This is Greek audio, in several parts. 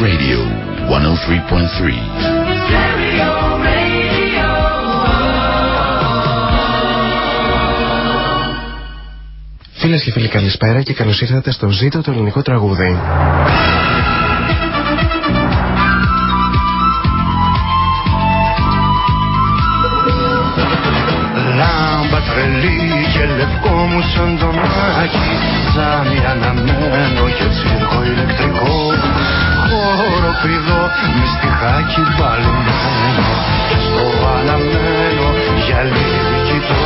Radio 103.3. Φίλες και φίλοι, καλησπέρα και καλώς ήρθατε στο Ζήτο το ελληνικό τραγούδι. Λάμπα τρελή και λευκό μου σαν το μάκι Ζάμι αναμένο και τσίρκο ηλεκτρικό Χώρο πηδό με στιχάκι μπαλμένο Και στο αναμένο γυαλί κοιτώ.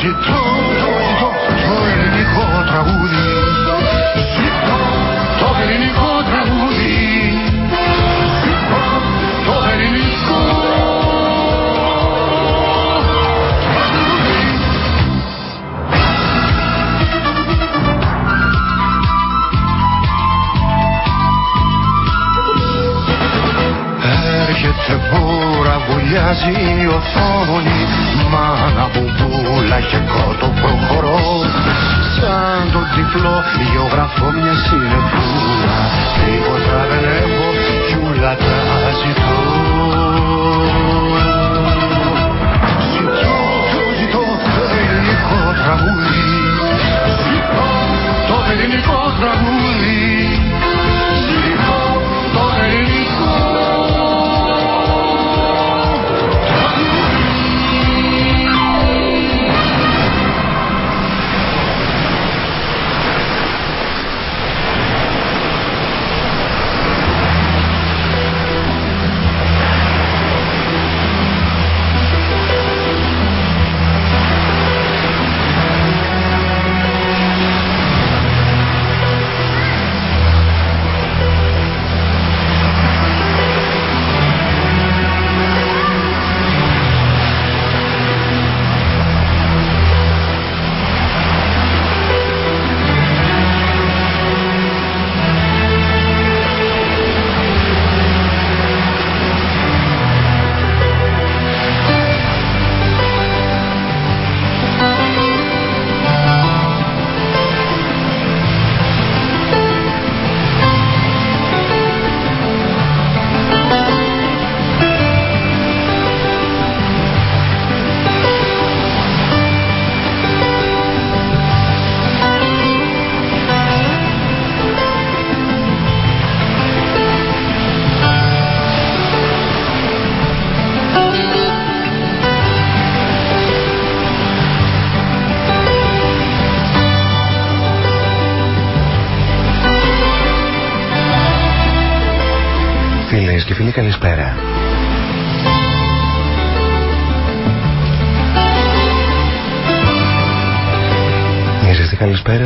Ζητώ, ζητώ βουλιάζει η οθόνη Μάνα μπουμπούλα και κότο προχωρώ. Σαν τον τυφλό γεωγραφώ μια συνεπούλα Τίποτα δεν έχω κι ούλα τα ζητώ. Ζητώ, ζητώ το ελληνικό τραγούδι. Ζητώ το ελληνικό τραγούδι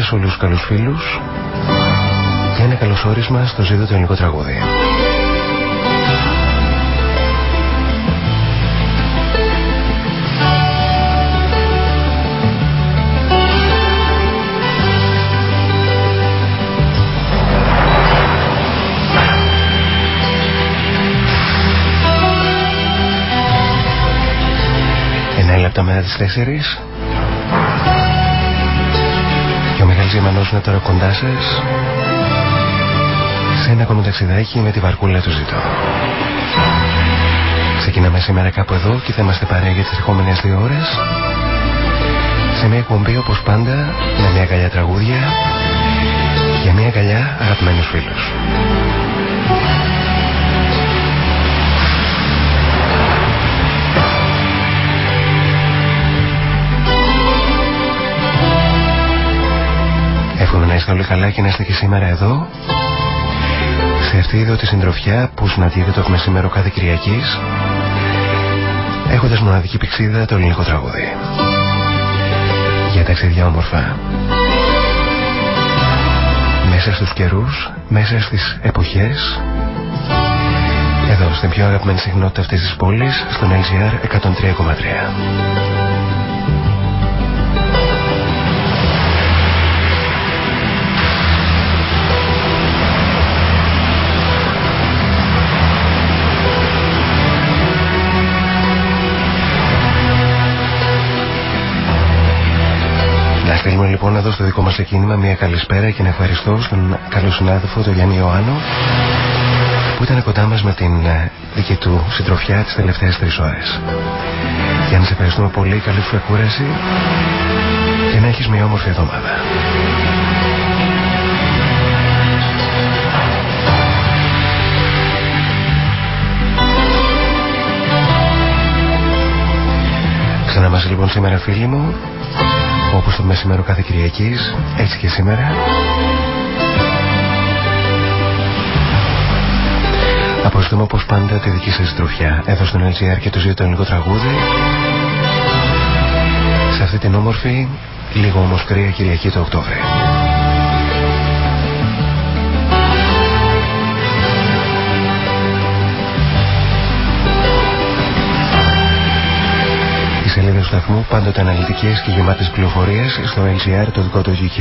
σε όλους τους καλούς φίλους και ένα καλωσόρισμα στο ζήτο το ελληνικό τραγούδι. Εννέα λεπτά μετά τις 4 και ο Μιχάλης Γερμανός είναι τώρα κοντά σας σε ένα ακόμα ταξιδάκι με τη βαρκούλα του ζητώ. Ξεκινάμε σήμερα κάπου εδώ και θα είμαστε παρέα για τις ερχόμενες δύο ώρες σε μια εκπομπή όπως πάντα με μια καλιά τραγούδια για μια καλιά αγαπημένους φίλους. Εύχομαι να είστε όλοι καλά και να είστε και σήμερα εδώ σε αυτή εδώ τη συντροφιά που συναντιέται το μεσημέρο κάθε Κυριακής έχοντας μοναδική πηξίδα το ελληνικό τραγούδι. Για ταξίδια όμορφα. Μέσα στους καιρούς, μέσα στις εποχές εδώ στην πιο αγαπημένη συχνότητα αυτής της πόλης στον LGR 103,3. Λοιπόν εδώ στο δικό μας εκκίνημα μια καλησπέρα και να ευχαριστώ στον καλό συνάδελφο τον Γιάννη Ιωάννου που ήταν κοντά μας με την ε, δική του συντροφιά τις τελευταίες τρεις ώρες. Για να σε ευχαριστούμε πολύ, καλή σου εκούραση και να έχεις μια όμορφη εβδομάδα. Ξανά λοιπόν σήμερα φίλοι μου όπως το μεσημέρο κάθε Κυριακής έτσι και σήμερα Αποστούμε όπως πάντα τη δική σας τροφιά εδώ στον LGR και το ζει το ελληνικό τραγούδι σε αυτή την όμορφη λίγο όμως κρύα Κυριακή το Οκτώβρη. Σταθμού πάντοτε αναλυτικές και γεμάτες πληροφορίες στο LGR το δικό του UK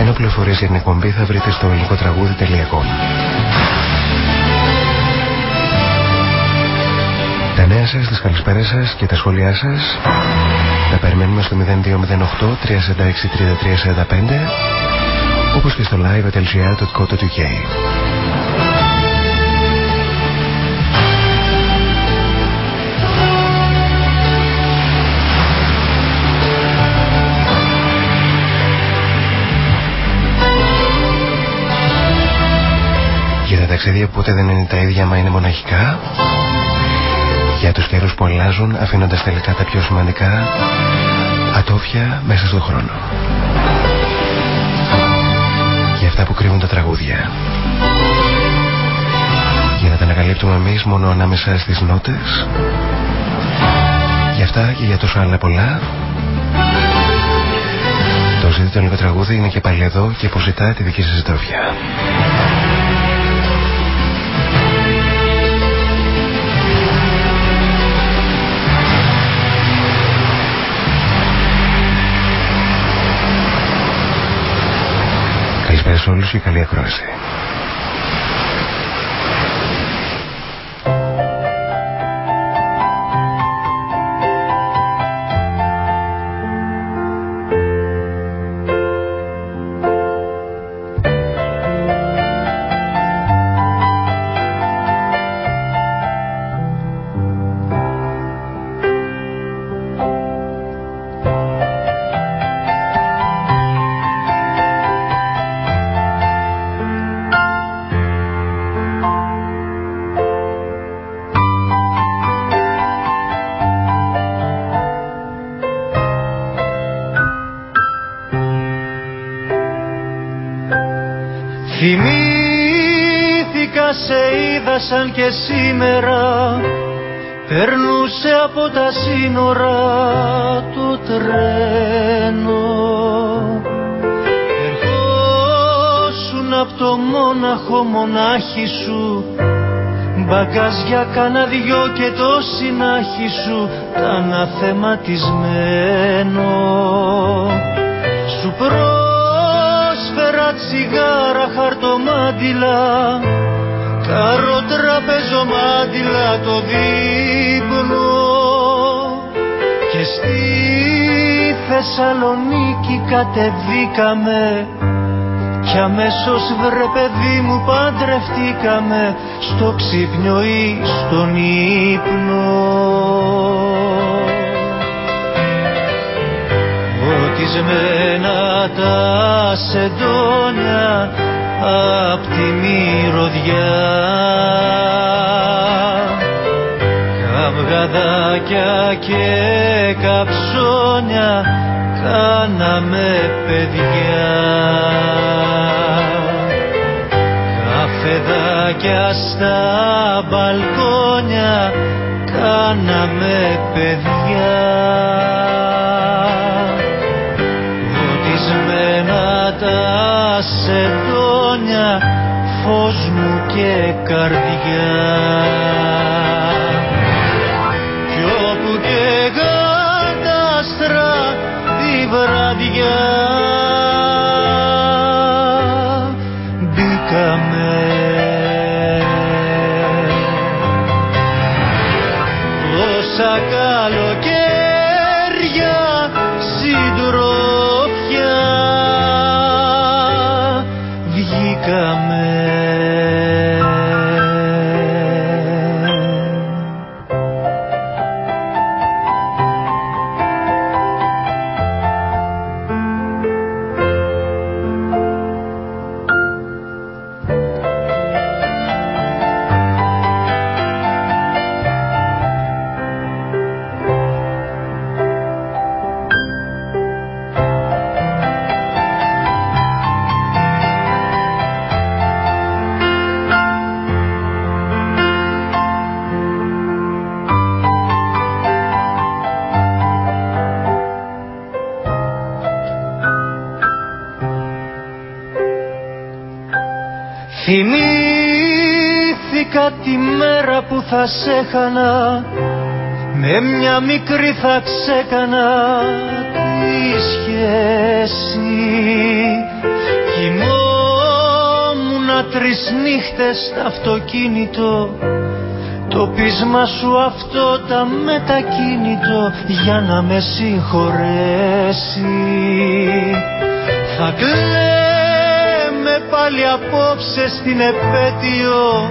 ενώ πληροφορίες για την εκπομπή θα βρείτε στο ελληνικό τραγούδι.com Τα νέα σας, τις καλησπέρες σας και τα σχόλιά σας τα περιμένουμε στο 0208 346 3345 όπως και στο live.lgr.co.uk τα ταξίδια που ποτέ δεν είναι τα ίδια μα είναι μοναχικά για τους καιρούς που αλλάζουν αφήνοντας τελικά τα πιο σημαντικά ατόφια μέσα στον χρόνο. Για αυτά που κρύβουν τα τραγούδια. Για να τα ανακαλύπτουμε εμείς μόνο ανάμεσα στις νότες. Για αυτά και για τόσο άλλα πολλά. Το ζήτητο τραγούδι είναι και πάλι εδώ και αποζητά τη δική σας συντροφιά. Σε όλους και καλή ακρόαση. Και σήμερα περνούσε από τα σύνορα το τρένο. Ερχόσουν από το μόναχο μονάχη σου μπαγκάζια κάνα δυο και το συνάχη σου τα αναθεματισμένο. Σου πρόσφερα τσιγάρα χαρτομάτιλα Κάρο τραπεζομάντιλα το δείπνο και στη Θεσσαλονίκη κατεβήκαμε κι αμέσως βρε παιδί μου παντρευτήκαμε στο ξύπνιο ή στον ύπνο. Οτισμένα τα σεντόνια απ' τη μυρωδιά. Καυγαδάκια και καψόνια κάναμε παιδιά. Καφεδάκια στα μπαλκόνια κάναμε παιδιά. Οτισμένα τα σεντόνια φως μου και καρδιά. Κι όπου και τα άστρα τη βραδιά μπήκαμε. Τόσα καλοκαίρια μέρα που θα σε χανα με μια μικρή θα ξέκανα τη σχέση. Κοιμόμουνα τρεις νύχτες στο αυτοκίνητο το πείσμα σου αυτό τα μετακίνητο για να με συγχωρέσει. Θα κλαίμε πάλι απόψε στην επέτειο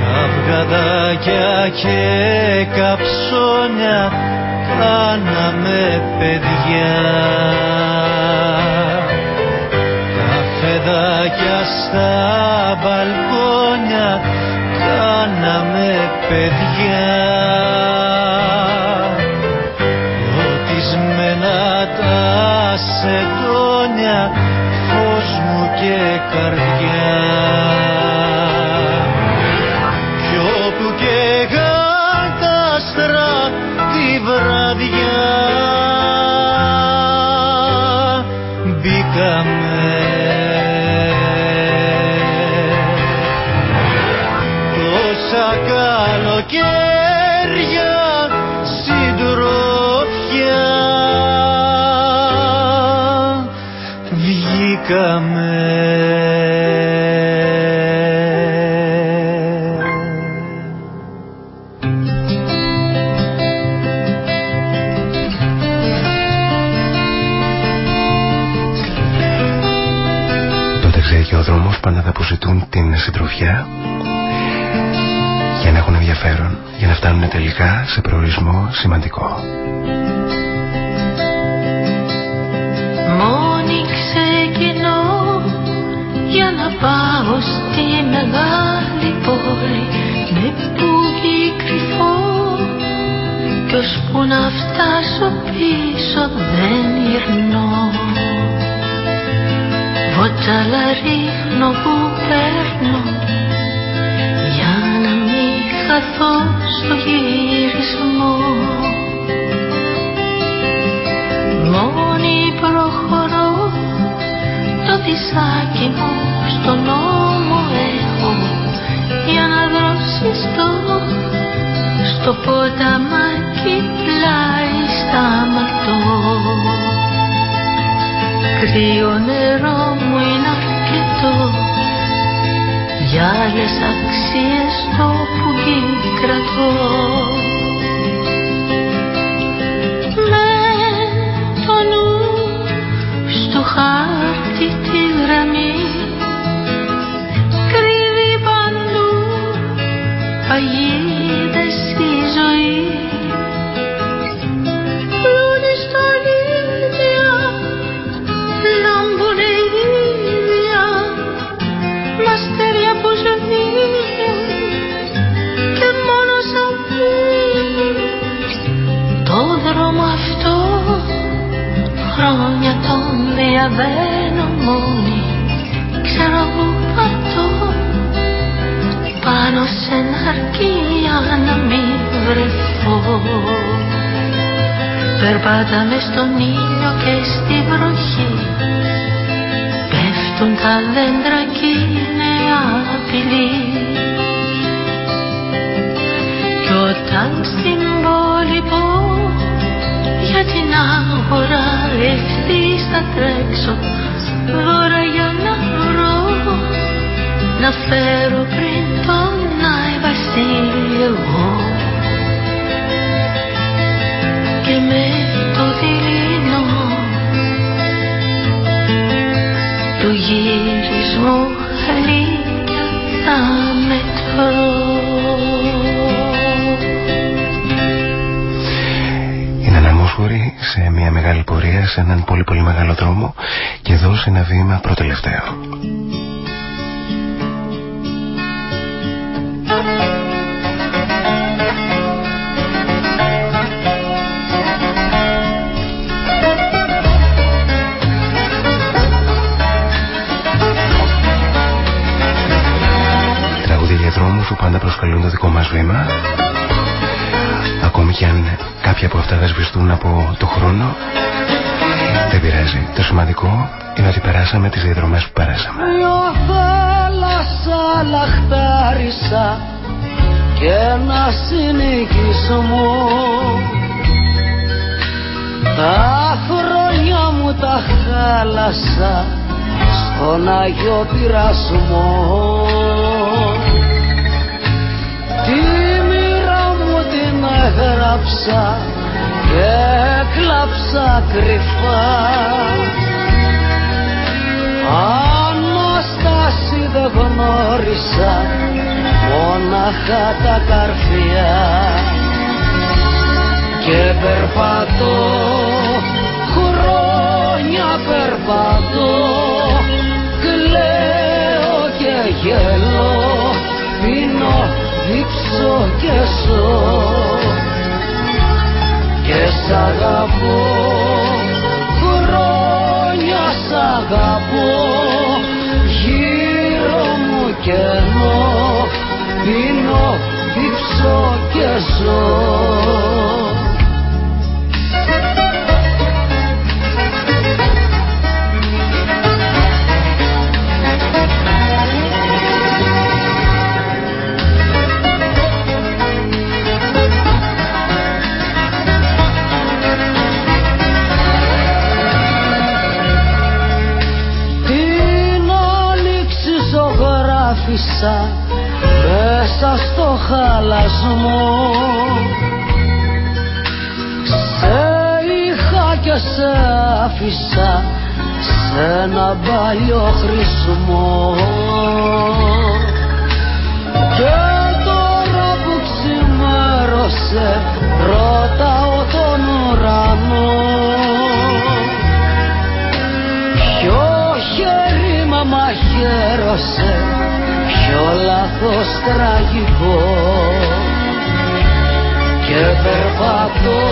καυγαδάκια και καψόνια κάναμε παιδιά. Παιδάκια στα μπαλκόνια κάναμε παιδιά. Φωτισμένα τα σεντόνια καρδιά. Κι όπου και τα άστρα τη βραδιά μπήκαμε. Καλοκαίρια συντροφιά για να έχουν ενδιαφέρον για να φτάνουν τελικά σε προορισμό σημαντικό. Μόνη ξεκινώ για να πάω στη μεγάλη πόλη με πούγι κρυφό κι ώσπου να φτάσω πίσω δεν γυρνώ Βότσαλα ρίχνω που παίρνω χαθώ στο γυρισμό. Μόνη προχωρώ το δισάκι μου στον νόμο έχω για να δροσιστώ στο ποταμάκι πλάι σταματώ. Κρύο νερό μου είναι αρκετό. Για άλλες αξίες το πουλί κρατώ. Με το νου στο χάρτη τη γραμμή κρύβει παντού παγίδες Περπάταμε στον ήλιο και στη βροχή. Πέφτουν τα δέντρα σε έναν πολύ πολύ μεγάλο δρόμο και εδώ σε ένα βήμα προτελευταίο. που πάντα προσκαλούν το δικό μας βήμα ακόμη και αν κάποια από αυτά δεν σβηστούν από το χρόνο δεν πειράζει. Το σημαντικό είναι ότι περάσαμε τις διαδρομές που περάσαμε. Μια θάλασσα λαχτάρισα και ένα συνοικισμό τα χρόνια μου τα χάλασα στον Αγιο Πειρασμό. Τη μοίρα μου την έγραψα και κλάψα κρυφά. Ανάσταση δεν γνώρισα μόναχα τα καρφιά. Και περπατώ χρόνια περπατώ. Κλαίω και γελώ πίνω δείξω και ζω και σ' αγαπώ χρόνια σ' αγαπώ. Γύρω μου κενό πίνω, δείξω και ζω μέσα στο χαλασμό. Σε είχα και σε άφησα σε ένα παλιό χρησμό. Και τώρα που ξημέρωσε ρωτάω τον ουρανό. Ποιο χέρι μα μαχαίρωσε ποιο λάθος τραγικός. Και περπατώ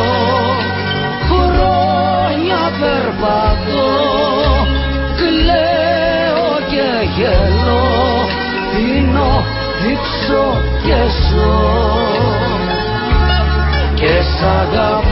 χρόνια περπατώ. Κλαίω και γελώ πίνω, δείξω και ζω. Και σ' αγαπώ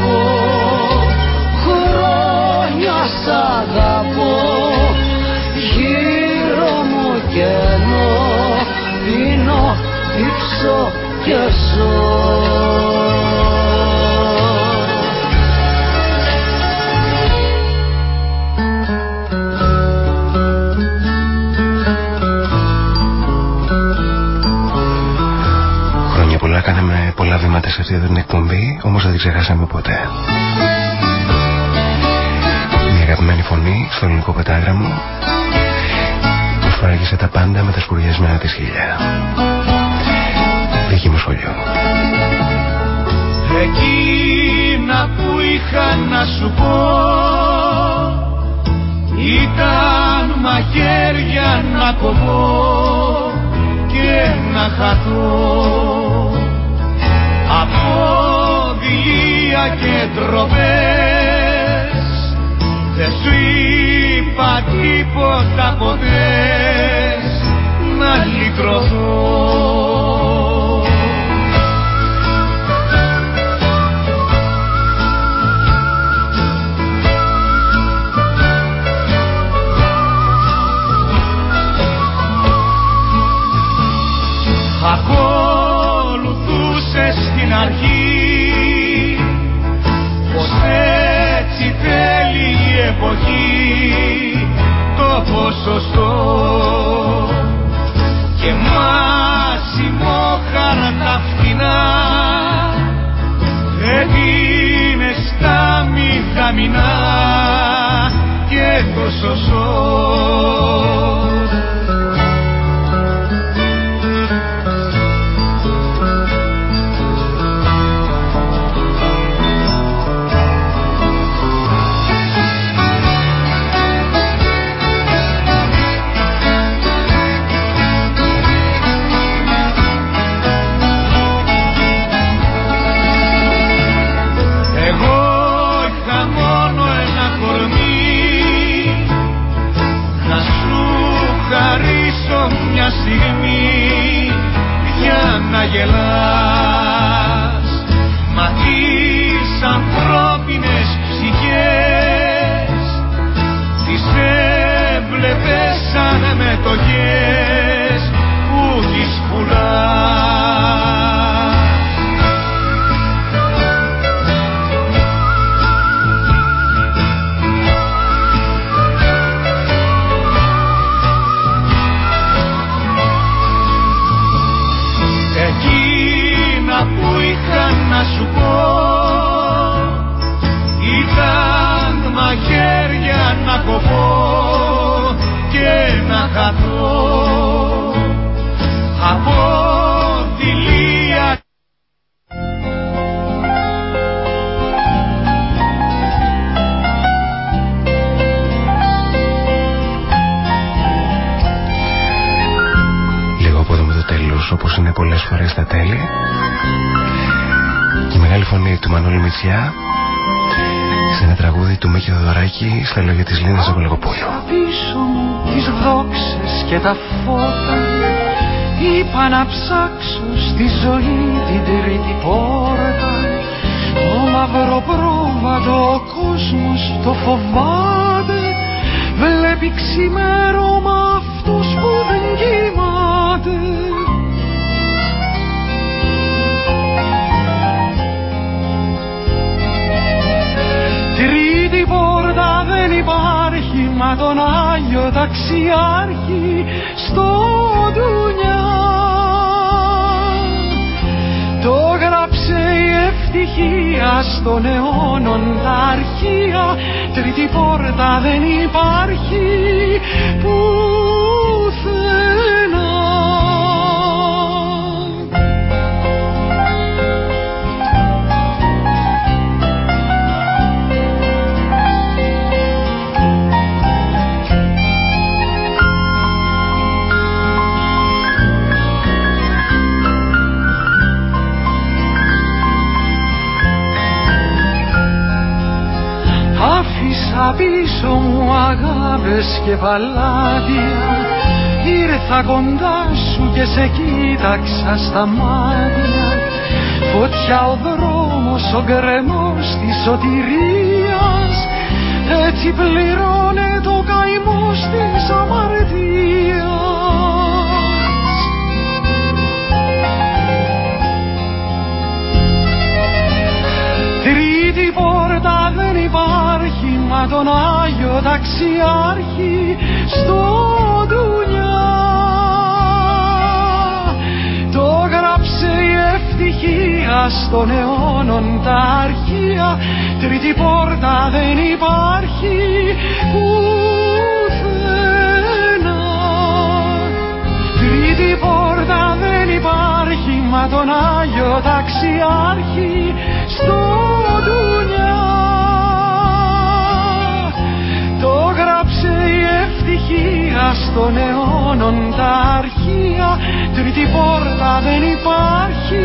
κάναμε πολλά βήματα σε αυτή την εκπομπή όμως δεν την ξεχάσαμε ποτέ Μια αγαπημένη φωνή στο ελληνικό πετάγραμμο σφράγισε τα πάντα με τα σκουριασμένα της χιλιά. Δίκη μου σχολείο. Εκείνα που είχα να σου πω ήταν μαχαίρια να κοβώ και να χαθώ και τροπές δεν σου είπα τίποτα ποτέ. Να λυτρωθώ ποσοστό. Και μάσιμο χαρά φτηνά είναι στα μηχαμινά και το σωσό σε ένα τραγούδι του Μίκη Δωράκη στα λόγια της Λίνας Ζαβολεγοπούλου. Πίσω μου τις δόξες και τα φώτα. Είπα να ψάξω στη ζωή την τρίτη πόρτα. Το μαύρο πρόβατο ο κόσμος το φοβάται. Βλέπει ξημέρωμα αυτούς που δεν κοιμάται υπάρχει μα τον Άγιο Ταξιάρχη στο ντουνιά Το γράψε η ευτυχία στον αιώνων τα αρχεία. Τρίτη πόρτα δεν υπάρχει. Πουθενά αγάπες και παλάτια Ήρθα κοντά σου και σε κοίταξα στα μάτια. Φωτιά ο δρόμος, ο γκρεμός της σωτηρίας. Έτσι πληρώνε το καημό της αμαρτίας υπάρχει μα τον Άγιο Ταξιάρχη στο ντουνιά Το γράψε η ευτυχία στον αιώνων τα αρχεία. Τρίτη πόρτα δεν υπάρχει πουθενά Τρίτη πόρτα δεν υπάρχει μα τον Άγιο Ταξιάρχη στο ευτυχία στον αιώνων τα αρχεία Τρίτη πόρτα δεν υπάρχει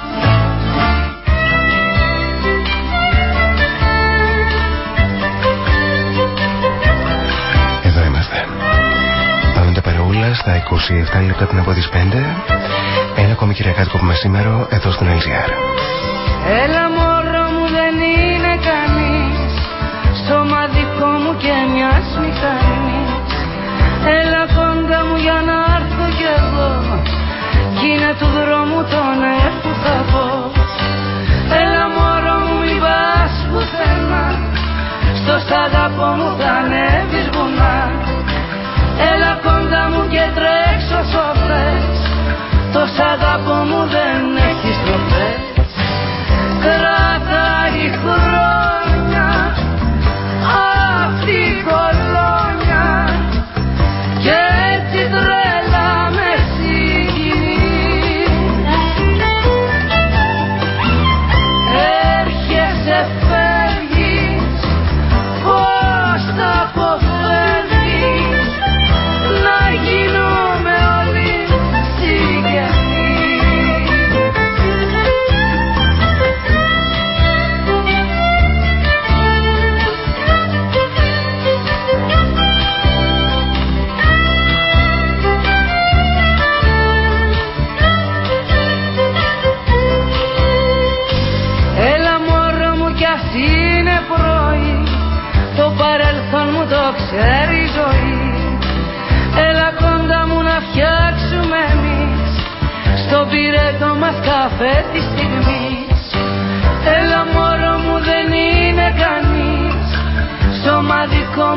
Στα 27 λεπτά πριν από τις 5. Ένα ακόμη κυριακάτικο που μεσήμερο εδώ στον LGR. Έλα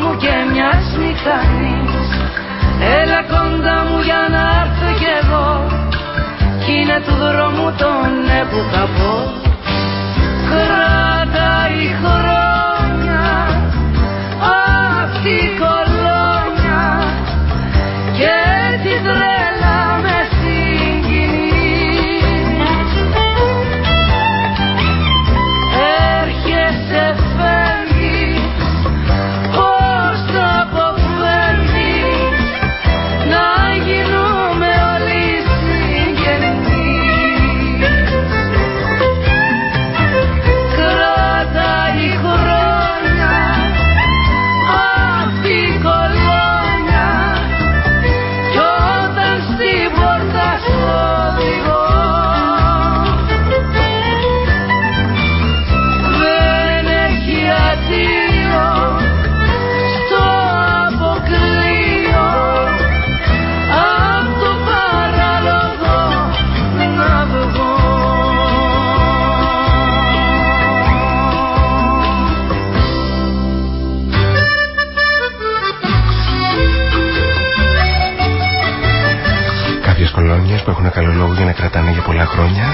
μου και μιας μηχανής. Έλα κοντά μου για να έρθω κι εγώ Κι είναι του δρόμου τον ναι έπου καπό Κράτα η χώρα καλό λόγο για να κρατάνε για πολλά χρόνια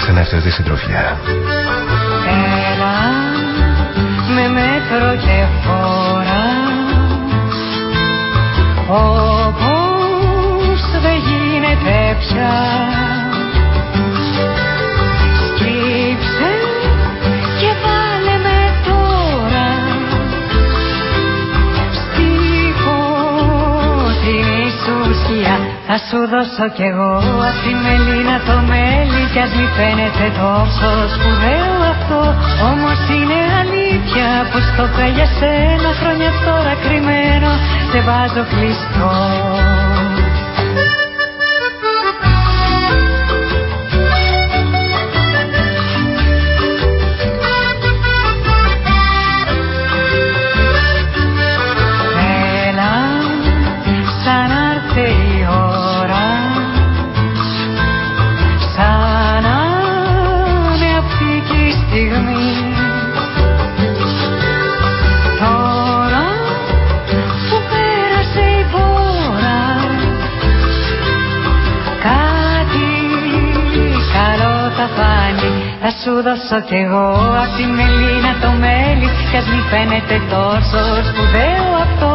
ξανά αυτή τη συντροφιά. Έλα με μέτρο και φορά σου δώσω κι εγώ Απ' τη μελίνα το μέλι κι ας μη φαίνεται τόσο σπουδαίο αυτό. Όμως είναι αλήθεια που στο για σένα χρόνια τώρα κρυμμένο. Σε βάζω κλειστό. δώσω κι εγώ απ' μελίνα το μέλι. Κι ας μη φαίνεται τόσο σπουδαίο αυτό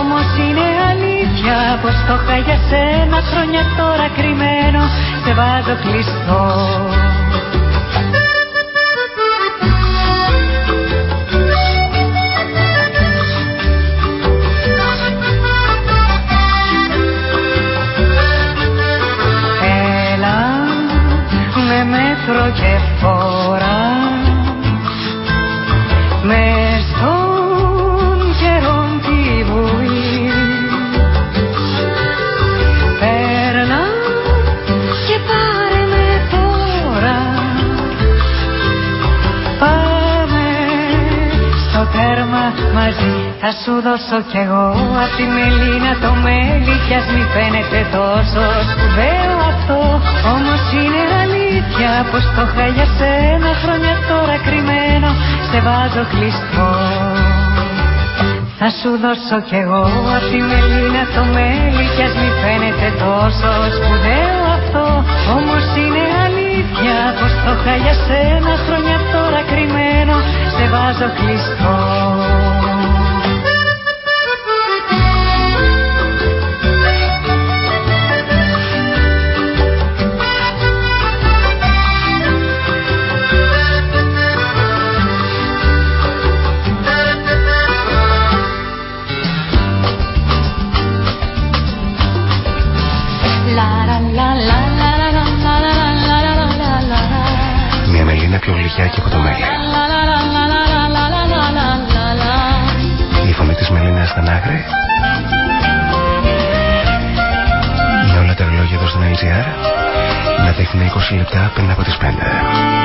όμως είναι αλήθεια πως το είχα για σένα χρόνια τώρα κρυμμένο. Σε βάζω κλειστό. μαζί. Θα σου δώσω κι εγώ απ' τη μελίνα το μέλι Κι ας μη φαίνεται τόσο σπουδαίο αυτό. Όμως είναι αλήθεια πως το χάλια για σένα Χρόνια τώρα κρυμμένο. Σε βάζω κλειστό. Θα σου δώσω κι εγώ απ' τη μελίνα το μέλι κι ας μη φαίνεται τόσο σπουδαίο αυτό. Όμως είναι αλήθεια πως το χάλια για σένα χρόνια τώρα κρυμμένο. Σε βάζω κλειστό. Λεπτά πριν από τις 5.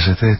Γνωρίζετε, το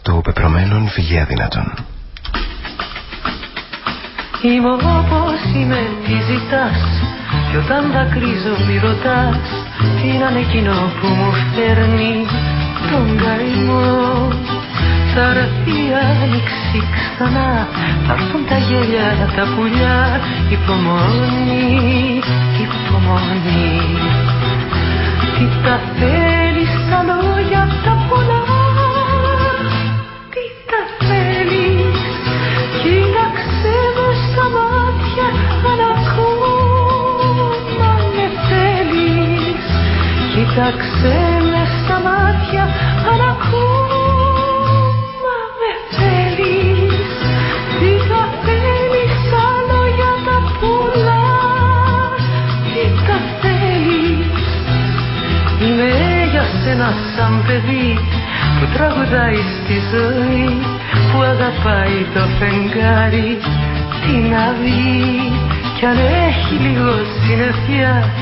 συννεφιά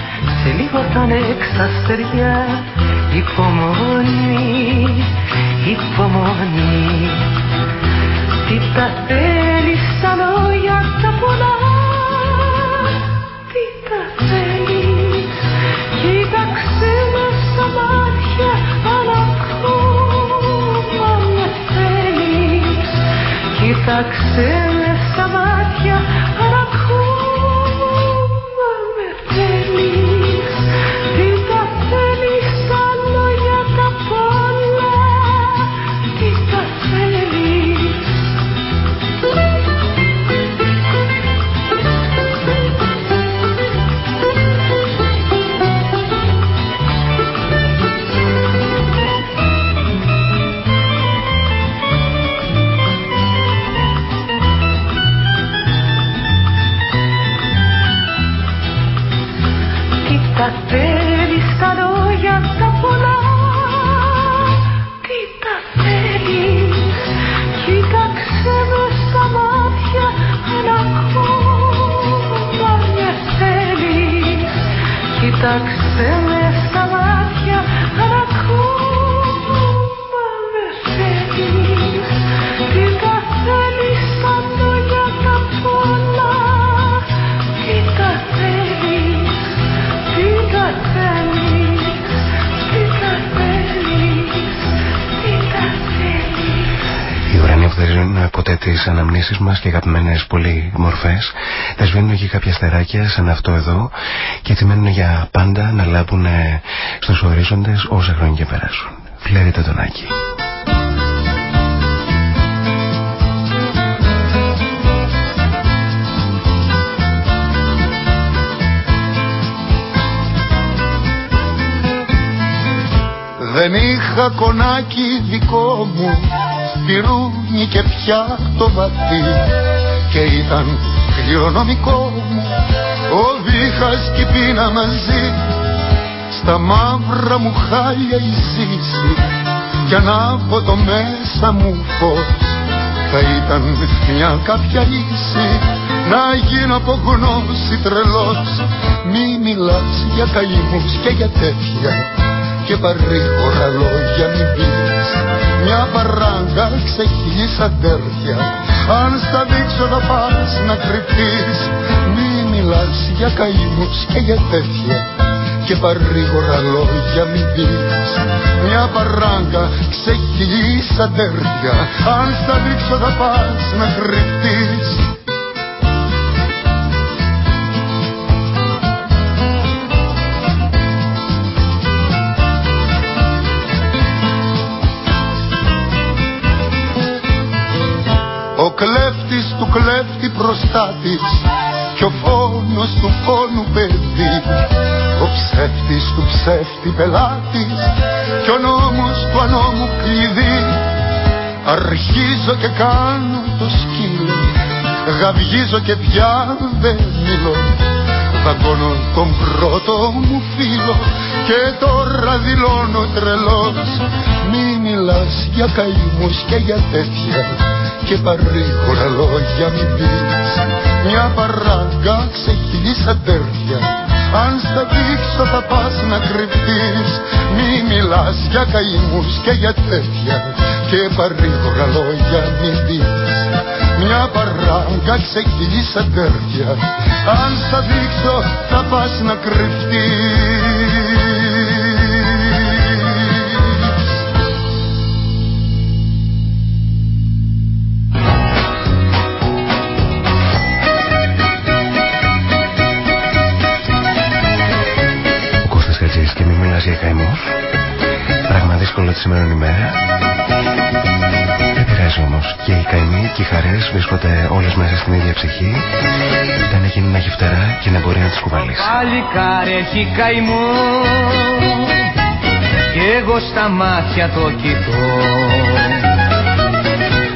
σε λίγο θα είναι εξαστεριά. Υπομονή, υπομονή. Τι τα θέλει σαν λόγια τα πολλά. Τι τα θέλεις. Κοίταξε με στα μάτια αν ακόμα με θέλεις. Κοίταξε Κοίταξε σβήνουν ποτέ τις αναμνήσεις μας και αγαπημένες πολύ μορφές, δεν σβήνουν και κάποια στεράκια σαν αυτό εδώ και έτσι μένουν για πάντα να λάμπουν στους ορίζοντες όσα χρόνια και περάσουν. Φλέρετε τον Άκη. Δεν είχα κονάκι δικό μου Πυρούνι και πια το βαθύ. Και ήταν κληρονομικό μου Ο Βίχας και η πείνα μαζί. Στα μαύρα μου χάλια η ζήση Κι ανάβω το μέσα μου φως Θα ήταν μια κάποια λύση. Να γίνω από γνώση τρελός Μη μιλάς για καημούς και για τέτοια και παρήγορα λόγια μην πεις. Μια παράγκα ξεχύλεις αντέρφια Αν στα δείξω θα πας να κρυφτείς. Μη μιλάς για καημούς και για τέτοια. Και παρήγορα λόγια μην πεις. Μια παράγκα ξεχύλεις αντέρφια Αν στα δείξω θα πας να κρυφτείς κλέφτης του κλέφτη προστάτης και ο φόνος του φόνου παιδί ο ψεύτης του ψεύτη πελάτης. Και ο νόμος του ανώμου κλειδί. Αρχίζω και κάνω το σκύλο. Γαυγίζω και πια δεν μιλώ. Δαγκώνω τον πρώτο μου φίλο. Και τώρα δηλώνω τρελός. Μη μιλάς για καημούς και για τέτοια και παρήγορα λόγια μην πεις. Μια παράγκα ξεχυλείς αντέρφια Αν στα δείξω θα πας να κρυφτείς. Μη μιλάς για καημούς και για τέτοια Και παρήγορα λόγια μην πεις. Μια παράγκα ξεχυλείς αντέρφια Αν στα δείξω θα πας να κρυφτείς σημερινή ημέρα. Δεν πειράζει όμως. Και οι καημοί και οι χαρές βρίσκονται όλες μέσα στην ίδια ψυχή. Ήταν εκείνη να έχει φτερά και να μπορεί να τις κουβαλήσει. Παλικάρι έχει καημό και εγώ στα μάτια το κοιτώ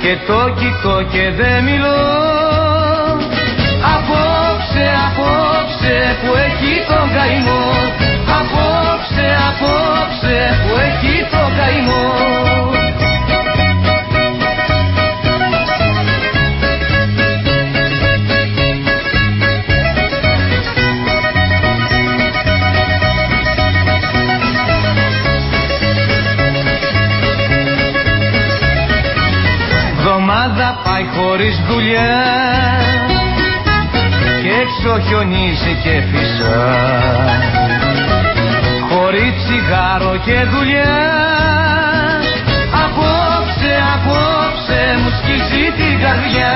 και το κοιτώ και δεν μιλώ απόψε, απόψε που έχει τον καημό απόψε, Απόψε, απόψε που χωρίς δουλειά και έξω χιονίζει και φυσά. Χωρίς τσιγάρο και δουλειά Απόψε, απόψε μου σκίζει την καρδιά.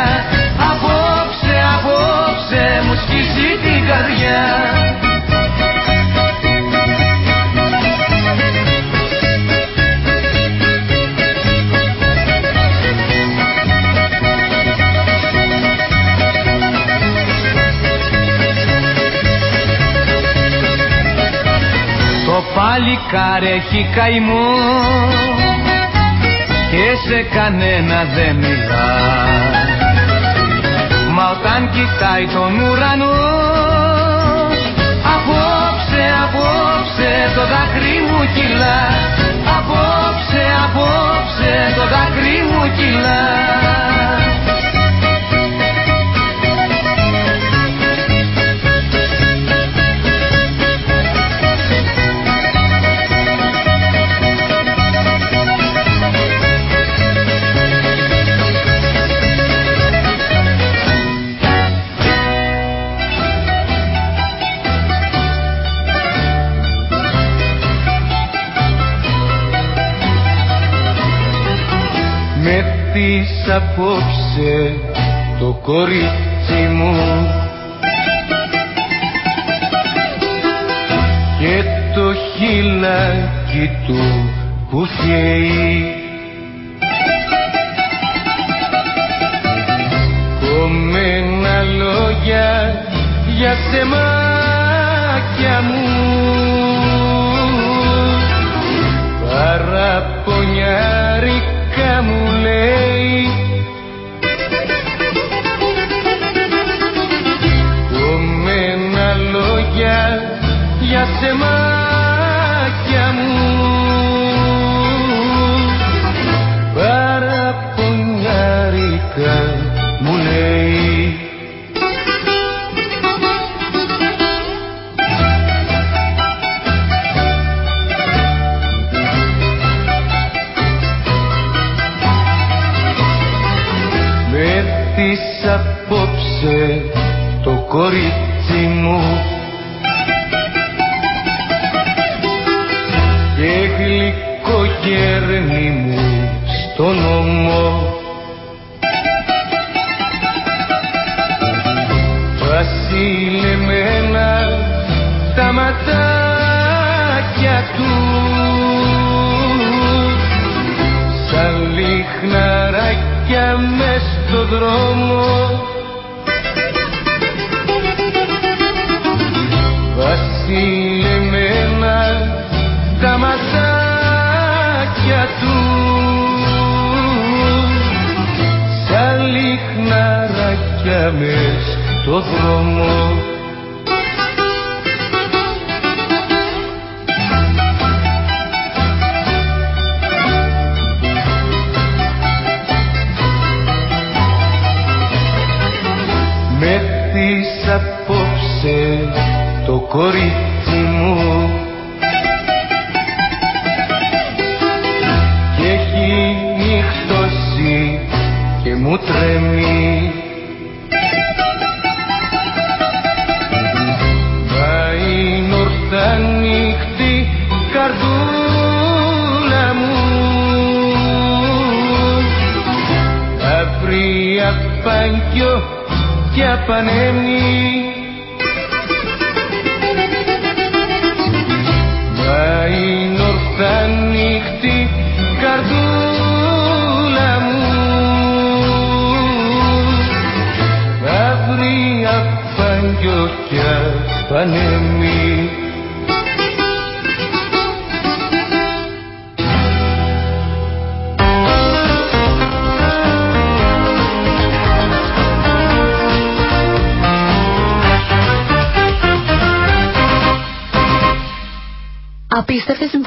Απόψε, απόψε μου σκίζει την καρδιά. Το παλικάρι έχει καημό και σε κανένα δεν μιλά. Μα όταν κοιτάει τον ουρανό Απόψε, απόψε το δάκρυ μου κυλά. Απόψε, απόψε το δάκρυ μου κυλά Με πεις απόψε το κορίτσι μου. Και το χειλάκι του που καίει. Κομμένα λόγια για σεμάκια μου. Παραπονιάρικα μου λέει. Κομμένα λόγια για σεμάκια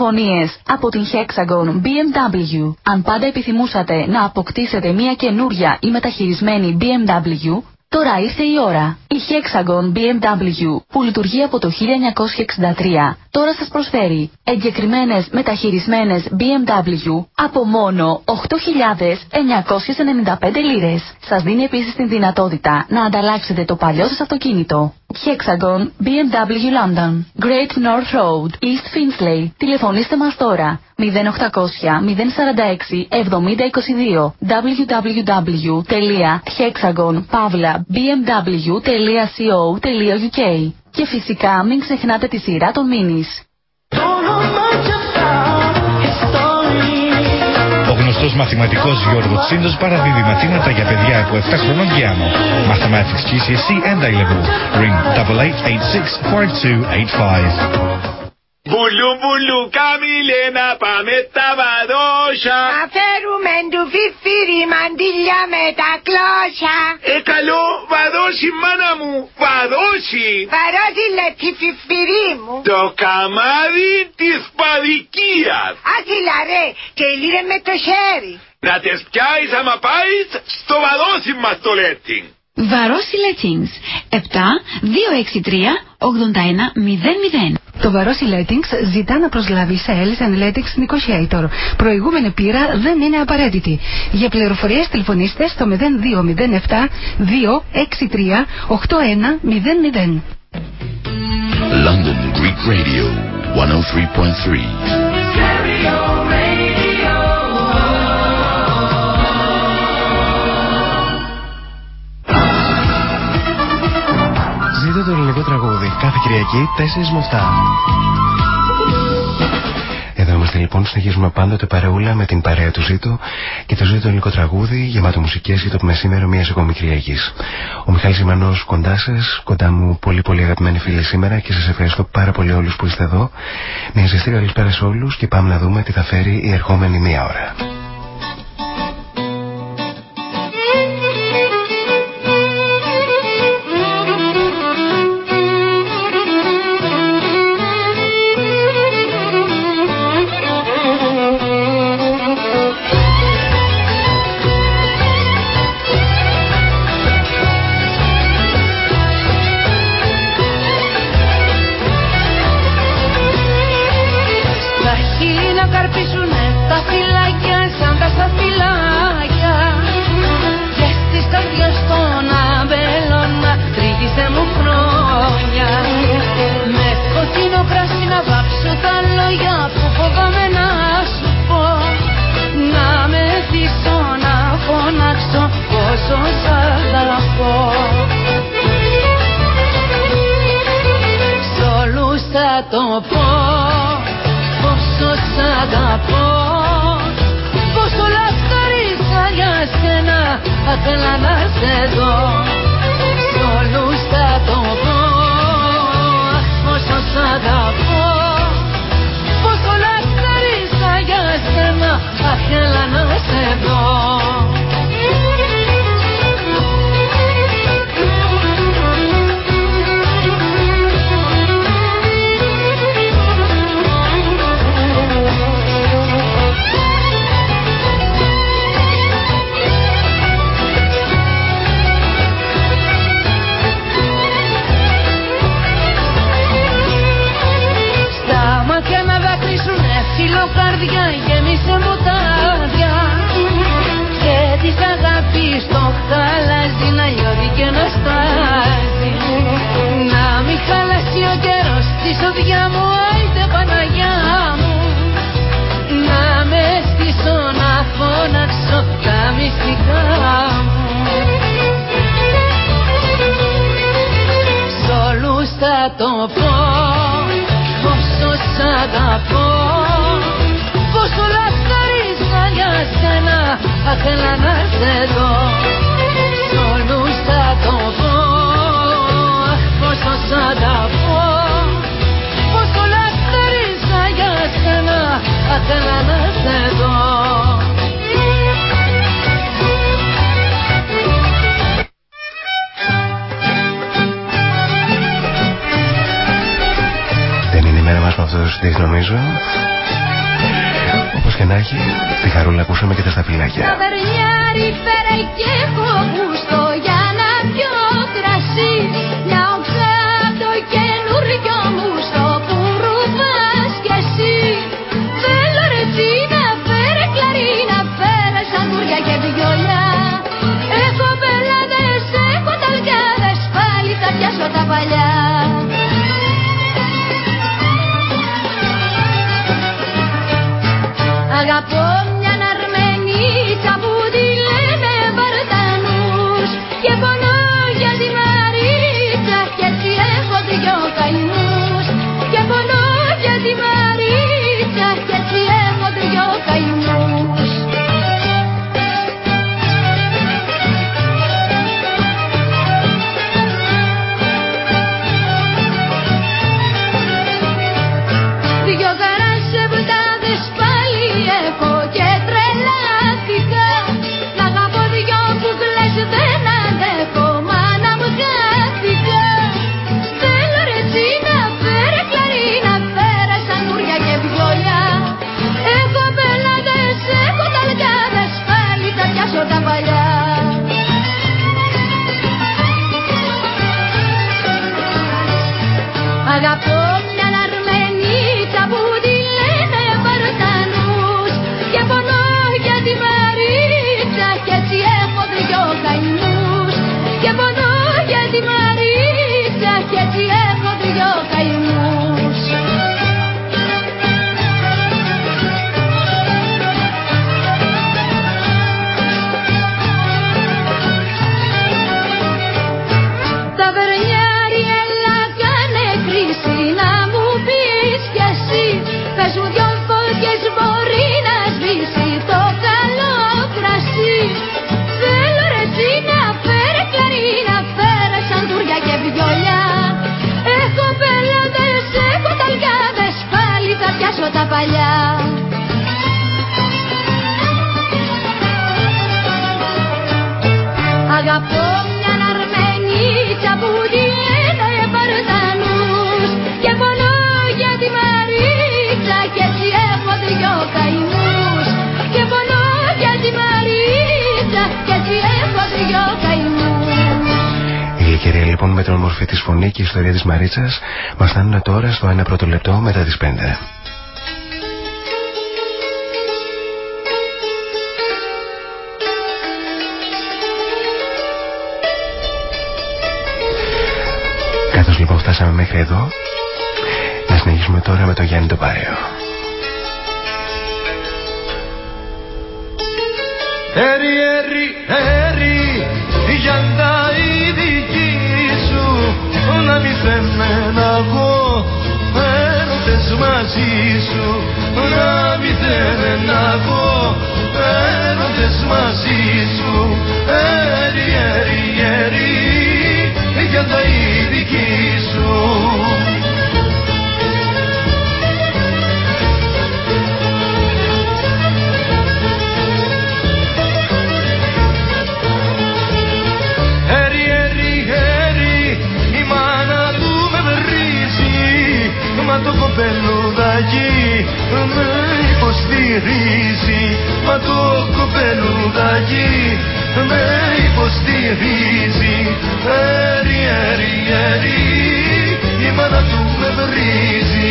συμφωνίες από την Hexagon BMW. Αν πάντα επιθυμούσατε να αποκτήσετε μια καινούρια ή μεταχειρισμένη BMW, Τώρα ήρθε η ώρα. Η Hexagon BMW που λειτουργεί από το 1963 τώρα σας προσφέρει εγκεκριμένες μεταχειρισμένες BMW από μόνο 8.995 λίρες. Σας δίνει επίσης την δυνατότητα να ανταλλάξετε το παλιό σας αυτοκίνητο. Hexagon BMW London Great North Road East Finchley Τηλεφωνήστε μας τώρα 0800 046 7022 www.hexagon.bmw.co.uk Και φυσικά μην ξεχνάτε τη σειρά των μήνυς. Ο γνωστός μαθηματικός Γιώργος Τσίντος παραδίδει μαθήματα για παιδιά από 7 χρονών και άνω. Mathematics GCSE and A-Level. Ring 8886 Μπουλού μπουλού καμιλέ να πάμε τα βαδόσα. Να φέρουμε του φιφύρι μαντήλια με τα κλώσια Ε καλό βαδόση μάνα μου βαδόση. Βαδόση λέει τη φιφύρι μου. Το καμάρι της παλικίας Άσυλα ρε και λύρε με το χέρι. Να τες πιάεις άμα πάεις στο βαδόση μας το λέτσι Βαρόσι Lettings 7 263 81 00 το Βαρόσι Lettings ζητά να προσλάβει Sales Analytics Negotiator. Προηγούμενη πείρα δεν είναι απαραίτητη. Για πληροφορίες τηλεφωνήστε στο 0207 263 8100. London Greek Radio 103.3 ελληνικό τραγούδι κάθε Κυριακή 4 με 7. Εδώ είμαστε λοιπόν, συνεχίζουμε πάντοτε παρεούλα με την παρέα του Ζήτο και το Ζήτο ελληνικό τραγούδι γεμάτο μουσικές για το μεσήμερο μιας ακόμη Κυριακής. Ο Μιχάλης Ιμανό κοντά σας, κοντά μου πολύ πολύ αγαπημένοι φίλοι σήμερα και σας ευχαριστώ πάρα πολύ όλους που είστε εδώ. Μια ζεστή καλησπέρα σε όλους και πάμε να δούμε τι θα φέρει η ερχόμενη μία ώρα. ήθελα να σε δω Σ' όλους θα το πω. Αχ πόσο σ' αγαπώ Πόσο λαχταρίσα για σένα Αχ έλα να σε δω. καρδιά γέμισε μου τάδια Και της αγάπης το χαλάζει να λιώνει και να στάζει. Να μην χαλάσει ο καιρός στη σοδιά μου άιτε Παναγιά μου. Να με στήσω να φωνάξω τα μυστικά μου. Σ' όλους θα το πω θα να σε δω Σ' όλους θα το πω. Αχ πόσο σ' αγαπώ Πόσο για σένα. Να σε δω Δεν είναι η μέρα μας με αυτό το στήθ νομίζω και τη χαρούλα ακούσαμε και τα σταφυλάκια. Χαρίτσας μας φτάνουν τώρα στο 1 πρώτο λεπτό μετά τις 5. Καθώς λοιπόν φτάσαμε μέχρι εδώ, να συνεχίσουμε τώρα με το Γιάννη Πάρεο. Έρι, έρι, έρι, γιαντά βλάβει σε μένα εγώ. Έρωτες μαζί σου βλάβει εμένα εγώ. Έρωτες μαζί σου έρι έρι έρι. Για τα ειδική σου. το κοπελουδάκι. Με υποστηρίζει. Μα το κοπελουδάκι. Με υποστηρίζει. Έρι, έρι, έρι, η μάνα του με βρίζει.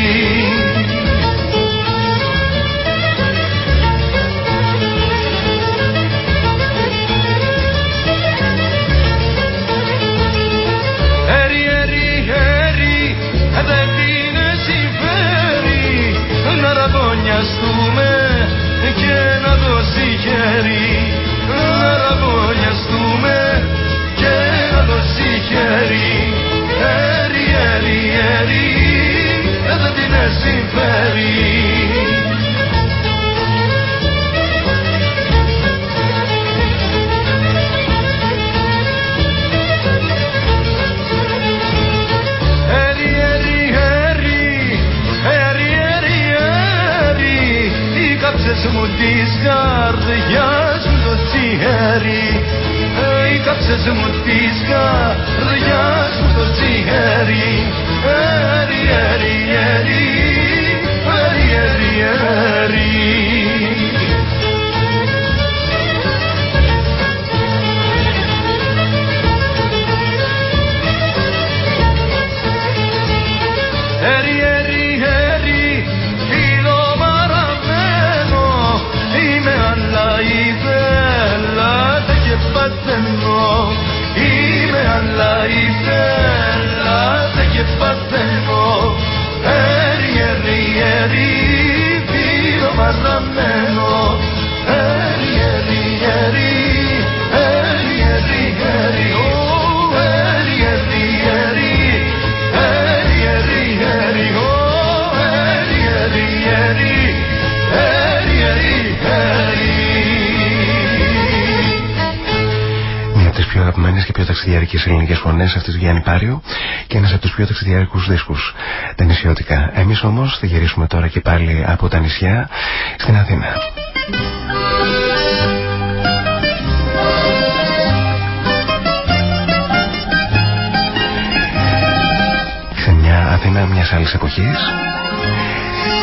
Έρι, έρι, έρι, ε, δεν ραβωνιαστούμε και να δώσει χέρι να ραβωνιαστούμε και να δώσει χέρι έρι έρι έρι δεν την συμφέρει μου της καρδιάς μου το τσιέρι έκαψες ταξιδιάρικες ελληνικές φωνές αυτής του Γιάννη Πάριο και ένας από τους πιο ταξιδιάρικους δίσκους τα νησιώτικα. Εμείς όμως θα γυρίσουμε τώρα και πάλι από τα νησιά στην Αθήνα. Σε μια Αθήνα μιας άλλης εποχής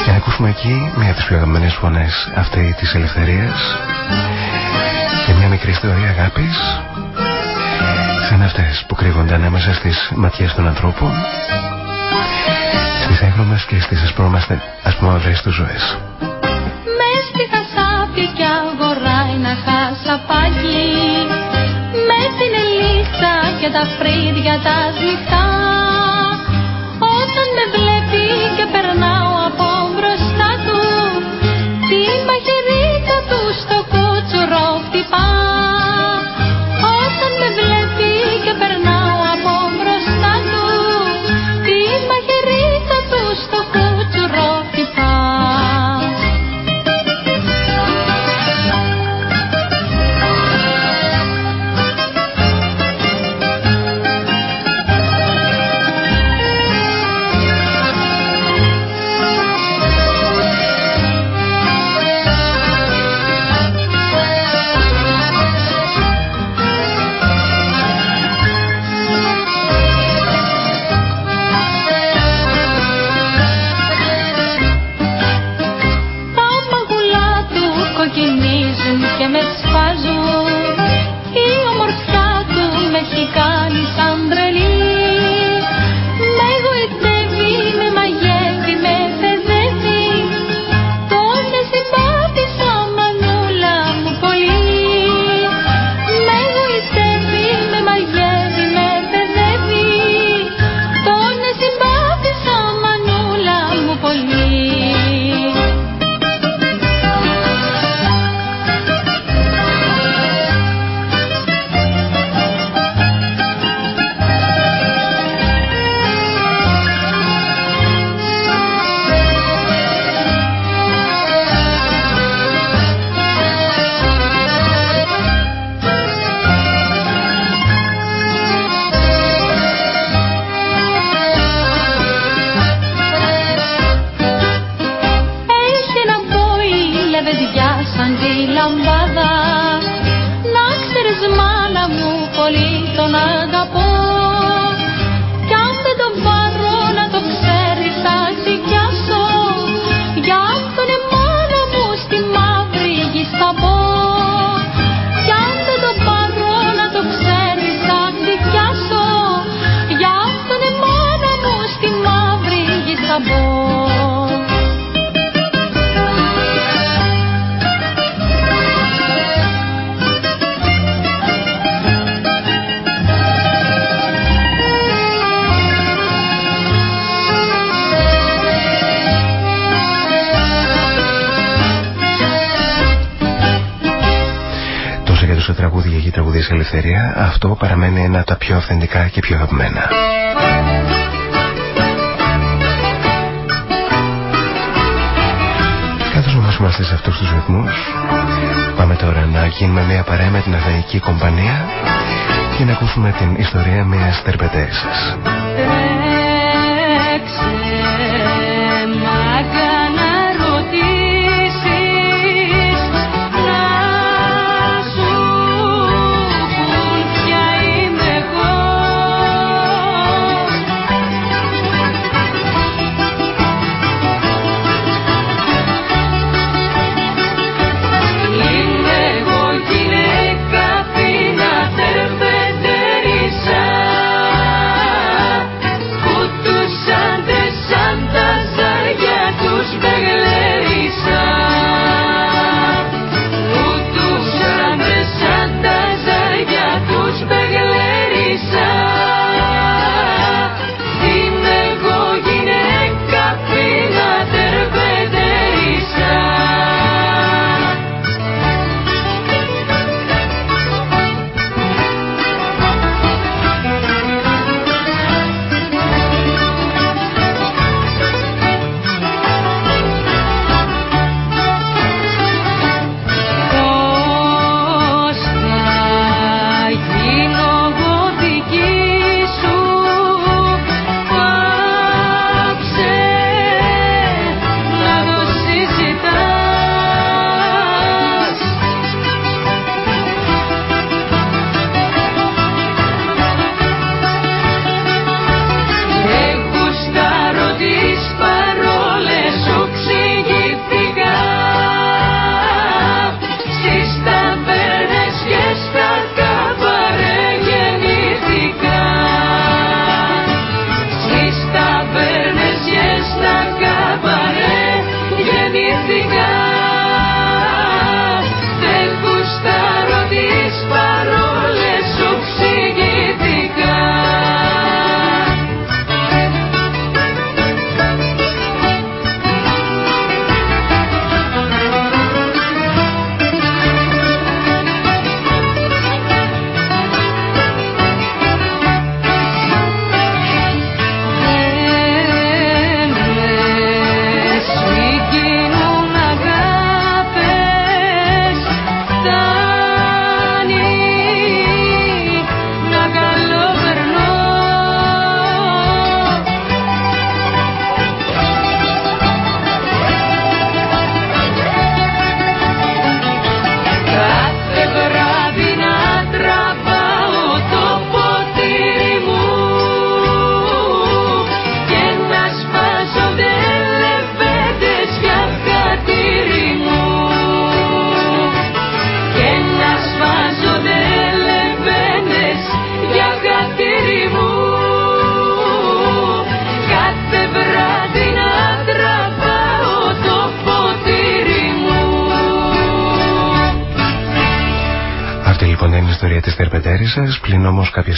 και να ακούσουμε εκεί μια από τις πιο αγαπημένες φωνές αυτή της ελευθερίας και μια μικρή ιστορία αγάπης σαν αυτές που κρύβονται ανάμεσα στις ματιές των ανθρώπων; Στις έγνομες και στις ασπρόμαυρες τους ζωές. Μες στη χασάπη κι αγοράει ένα χασαπάκι μες την ελίτσα και τα φρύδια τα σμιχτά αυτό παραμένει ένα από τα πιο αυθεντικά και πιο αγαπημένα. Καθώς όμως είμαστε σε αυτούς τους ρυθμούς, πάμε τώρα να γίνουμε μια παρέα με την Αθηναϊκή Κομπανία και να ακούσουμε την ιστορία μιας τερπετέσας.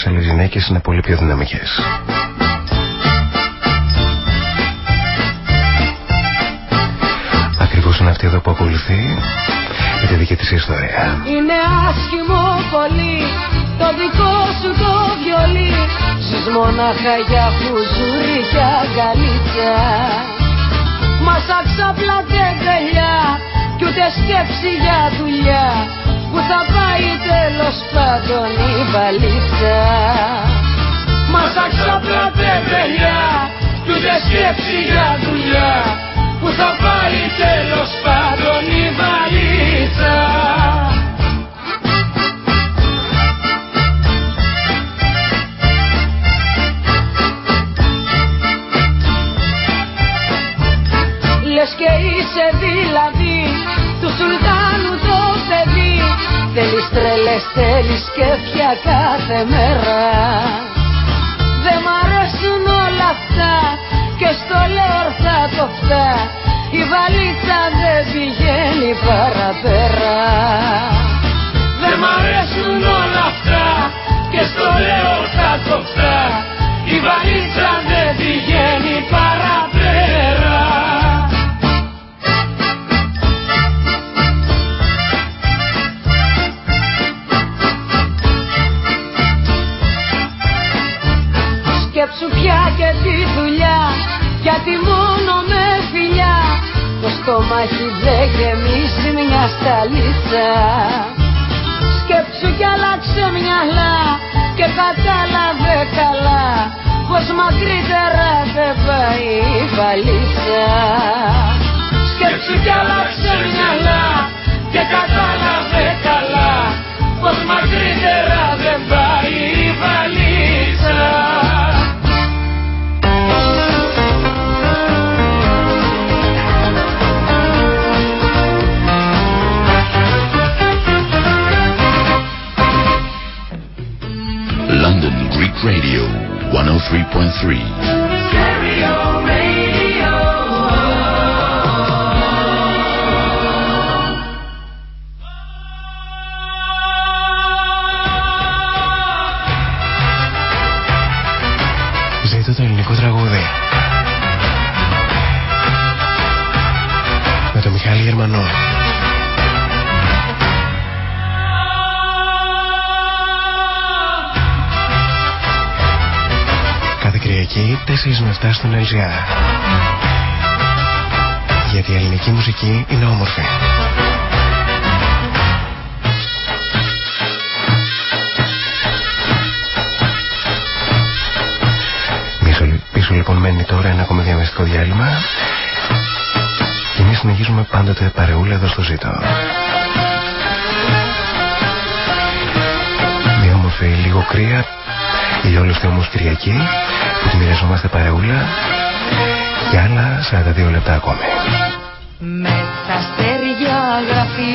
Πλην όμως κάποιες άλλες γυναίκες είναι πολύ πιο δυναμικές. Ακριβώς είναι αυτή εδώ που ακολουθεί με τη δική της ιστορία. Είναι άσχημο πολύ το δικό σου το βιολί Ζεις μονάχα για χουζούρι και αγκαλίτσα Μας άξαπλα δεν τελειά κι ούτε σκέψη για δουλειά που θα πάει τέλος πάντων η βαλίτσα. Μας άξαπλα δεν τελειά κι ούτε σκέψη για δουλειά που θα πάει τέλος πάντων θέλεις κέφια κάθε μέρα three. 4 με 7 στον LGR. Γιατί η ελληνική μουσική είναι όμορφη. Πίσω, πίσω λοιπόν μένει τώρα ένα ακόμη διαμεστικό διάλειμμα και εμείς συνεχίζουμε πάντοτε παρεούλα εδώ στο ζήτο. Μια όμορφη λίγο κρύα, ηλιόλουστη όμως Κυριακή που τη μοιραζόμαστε παρεούλα για άλλα 42 λεπτά ακόμη. Με τα αστέρια γράφει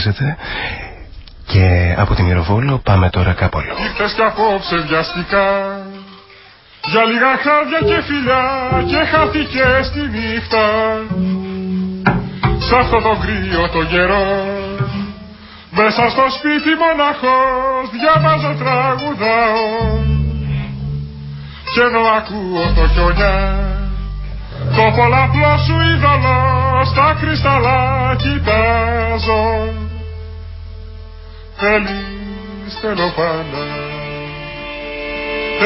συνεχίζεται και από τη Μυροβόλο πάμε τώρα κάπου αλλού. Ήρθες κι απόψε βιαστικά για λίγα χάδια και φιλιά και χάθηκε στη νύχτα. Σ' αυτό το κρύο το καιρό μέσα στο σπίτι μοναχός διαβάζω τραγουδάω. Και ενώ ακούω το χιονιά το πολλαπλό σου είδωλο στα κρυσταλλά κοιτάζω Θέλεις θέλω πάντα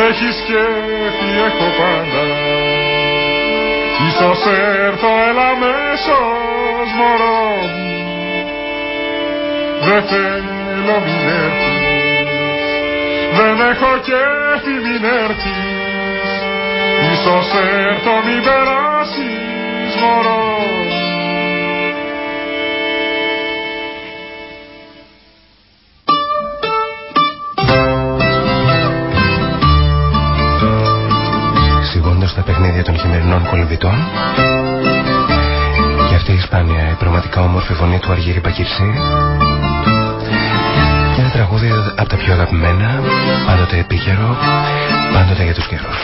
Έχεις σκέφτη έχω πάντα. Ίσως έρθω έλα μέσος μωρό μου. Δεν θέλω μην έρθεις. Δεν έχω κέφι μην έρθεις. Ίσως έρθω μην περάσεις μωρό στα των χειμερινών κολυβητών και αυτή η σπάνια, η πραγματικά όμορφη φωνή του Αργύρη Πακυρσή ένα τραγούδι από τα πιο αγαπημένα πάντοτε επίκαιρο πάντοτε για τους καιρούς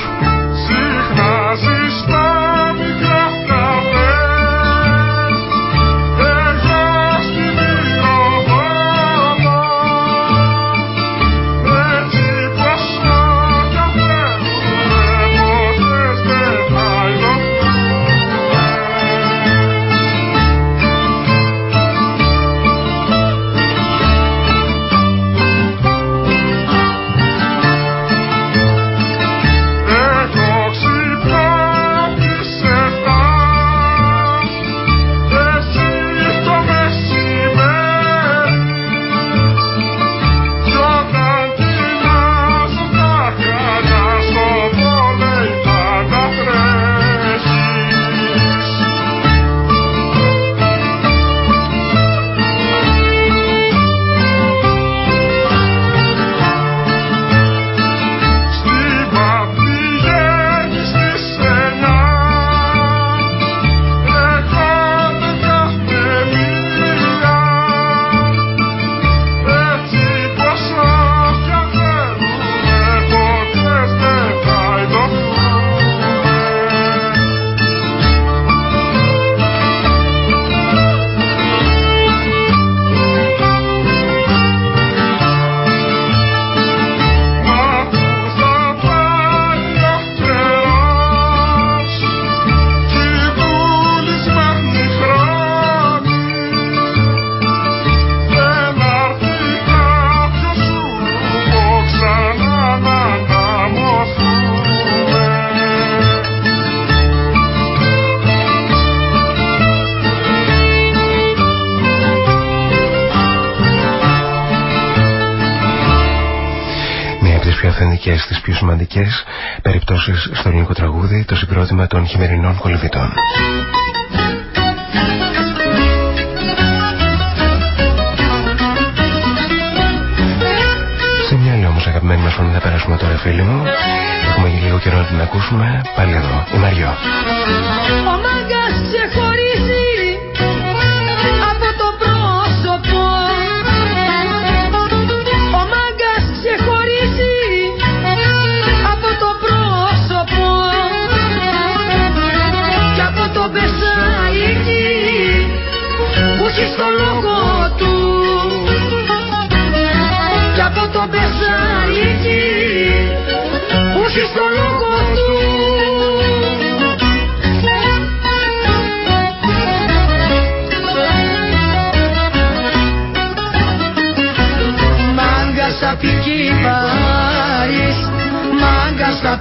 Συχνά ζητά σημαντικές περιπτώσεις στο ελληνικό τραγούδι το συγκρότημα των χειμερινών κολυβητών. Σε μια άλλη όμως αγαπημένη μας φωνή θα περάσουμε τώρα φίλοι μου. Έχουμε για λίγο καιρό να την ακούσουμε. Πάλι εδώ, η Μαριό.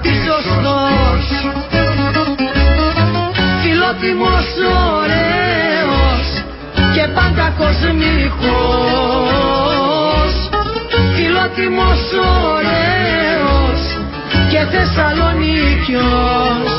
Μάγκας θα πει σωστός Φιλότιμος ωραίος Και πάντα κοσμικός. Φιλότιμος ωραίος Και Θεσσαλονίκιος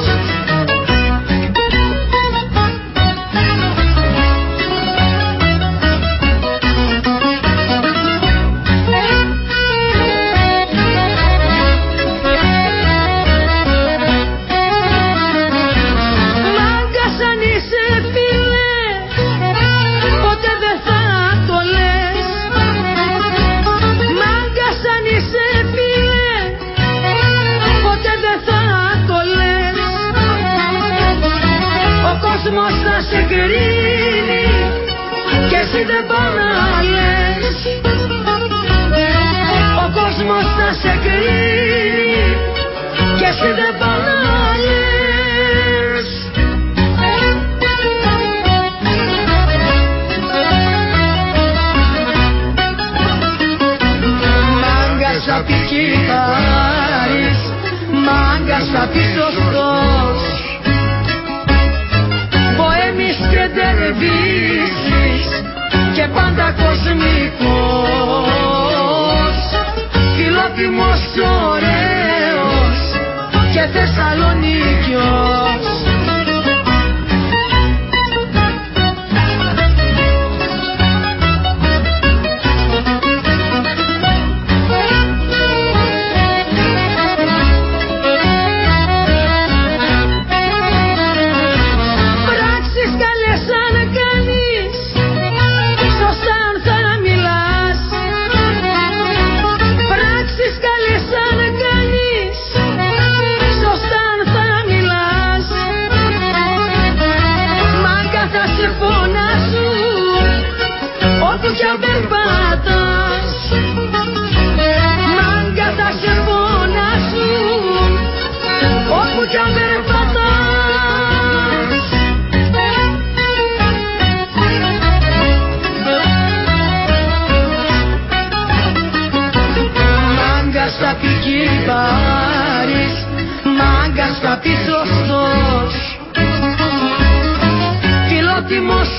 Φιλότιμος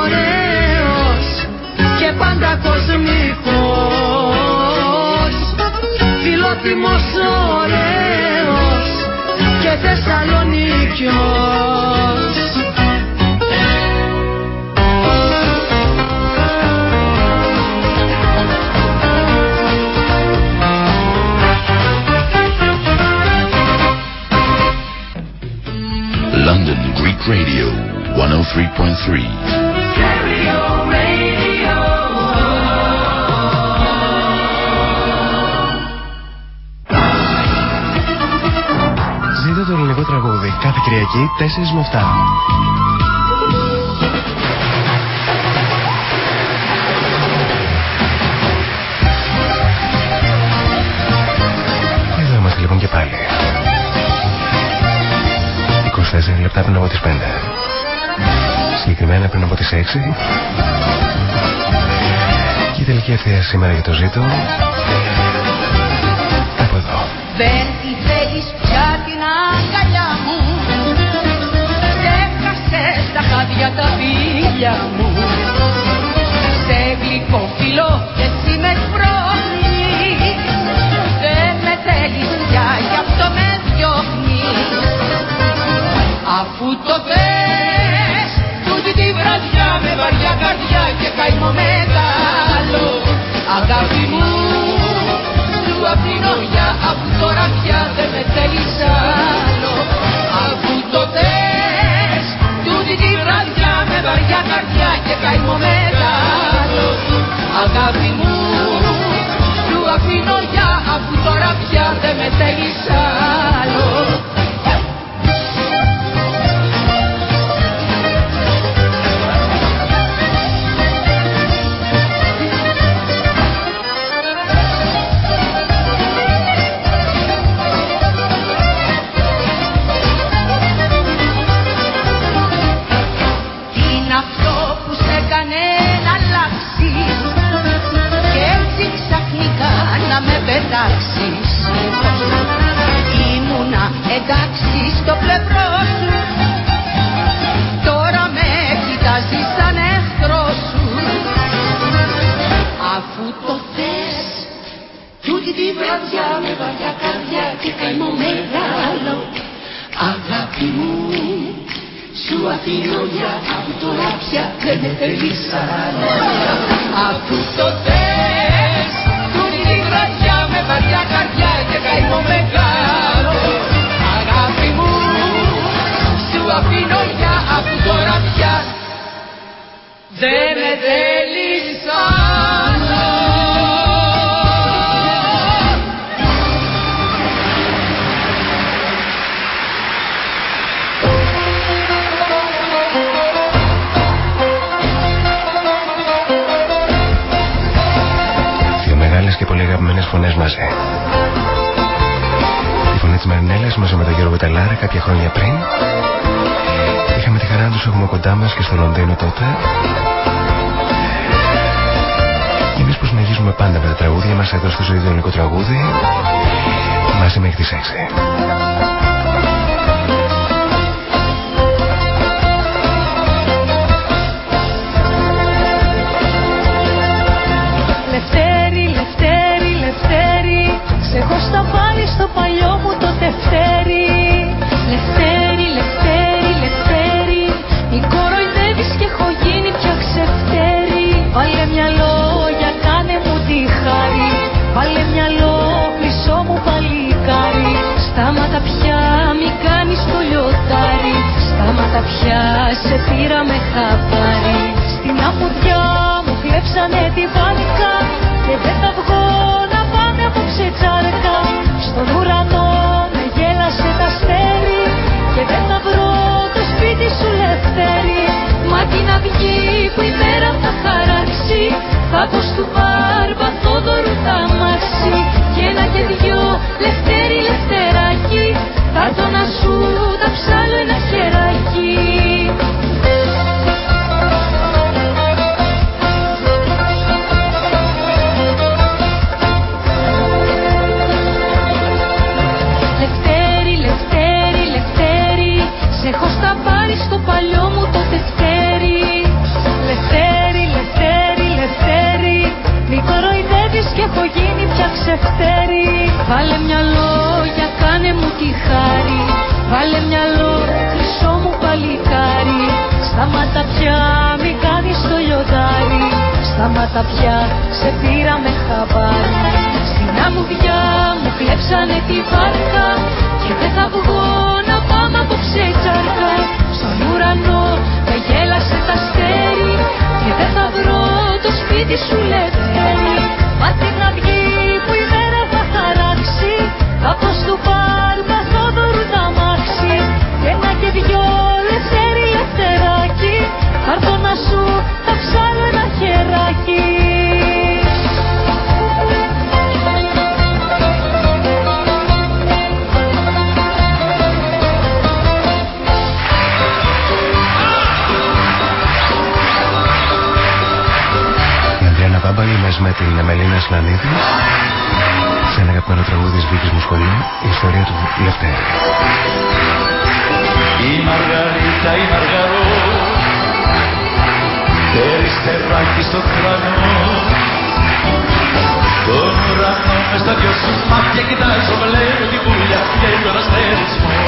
ωραίος Και πάντα κοσμικός. Φιλότιμος ωραίος Και Θεσσαλονίκιος. London Greek Radio 103.3. Ζείτε το ελληνικό τραγούδι κάθε Κυριακή 4 με 7. Εδώ είμαστε λοιπόν και πάλι. 24 λεπτά πριν από τις 5. Συγκεκριμένα πριν από τις 6. Και η τελική ευθεία σήμερα για το ζήτο. Από εδώ. Δεν τη θέλεις πια την αγκαλιά μου Ξέχασες τα χάδια τα φίλια μου Σε γλυκό φιλό και εσύ με σπρώχνεις Δεν με θέλεις πια γι' αυτό με διώχνεις Αφού το θες τούτη τη βραδιά με βαριά καρδιά και καημό μεγάλο Αγάπη μου σου αφήνω για αφού τώρα πια δεν με θέλεις άλλο. Αφού το θες τούτη τη βραδιά με βαριά καρδιά και καημό μεγάλο Αγάπη μου σου αφήνω για αφού τώρα πια δεν με θέλεις άλλο φωνές μαζί. Η φωνή της Μαρινέλας μαζί με τον Γιώργο Βιταλάρα κάποια χρόνια πριν. Είχαμε τη χαρά να τους έχουμε κοντά μας και στο Λονδίνο τότε. Και εμείς που συνεχίζουμε πάντα με τα τραγούδια μας εδώ στο ζωή του τραγούδι μαζί μέχρι τις 6. Σε πήρα με χαπάρι. Στην αποδιά μου κλέψανε τη βάρκα Και δεν θα βγω να πάνε απόψε τσάρκα Στον ουρανό με γέλασε τα αστέρι Και δεν θα βρω το σπίτι σου λευτέρι. Μα την αυγή που η μέρα θα χαράξει Θα πω στου μπάρμπα Θόδωρου τα μάξι Και ένα και δυο μου κλέψανε τη βάρκα Και δεν θα βγω να πάμε απόψε τσάρκα Στον ουρανό με γέλασε τα αστέρι Και δεν θα βρω το σπίτι σου λευτέρι Λευτέρη. Η Μαργαρίτα, η Μαργαρό Περιστεράκι στο κρανό. Τον ουρανό μες στα δυο σου μάτια κοιτάζω Βλέπω την πουλιά και τον αστερισμό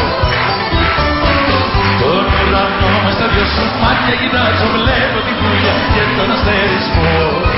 Τον ουρανό μες στα δυο σου μάτια κοιτάζω Βλέπω την πουλιά και τον αστερισμό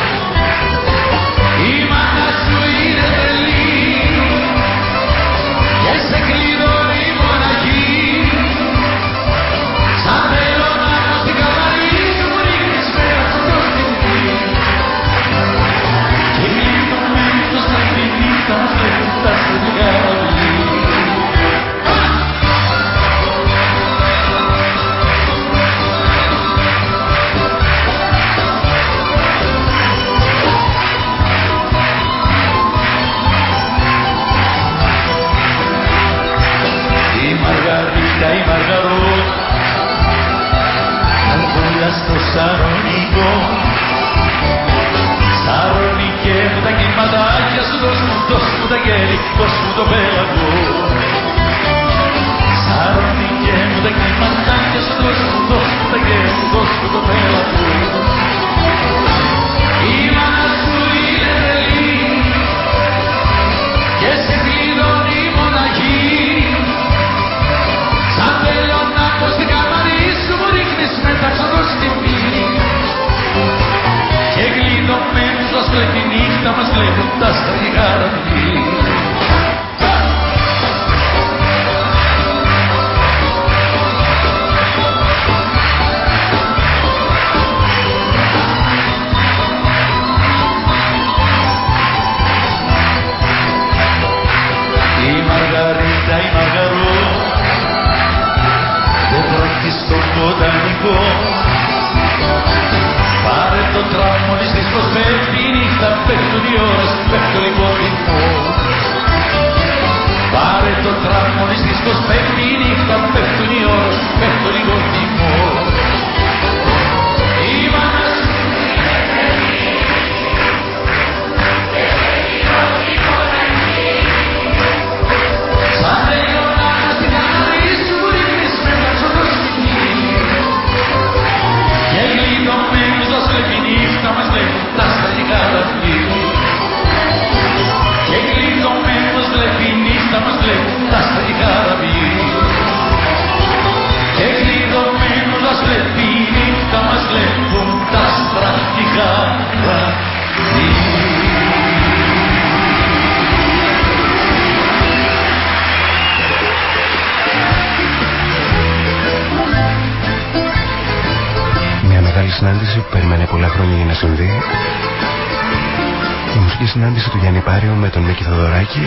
Μίκη Θοδωράκη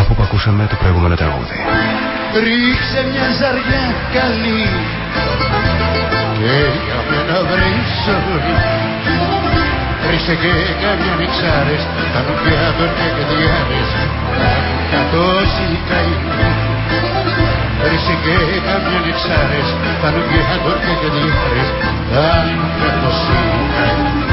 από που ακούσαμε το προηγούμενο τραγούδι. Ρίξε μια ζαριά καλή και για μένα βρεις ζωή. Ρίξε και καμιά νεξάρες τα νουκιά των και διάρες κατώσει καημή Ρίξε και καμιά νεξάρες τα νουκιά των και διάρες κατώσει καημή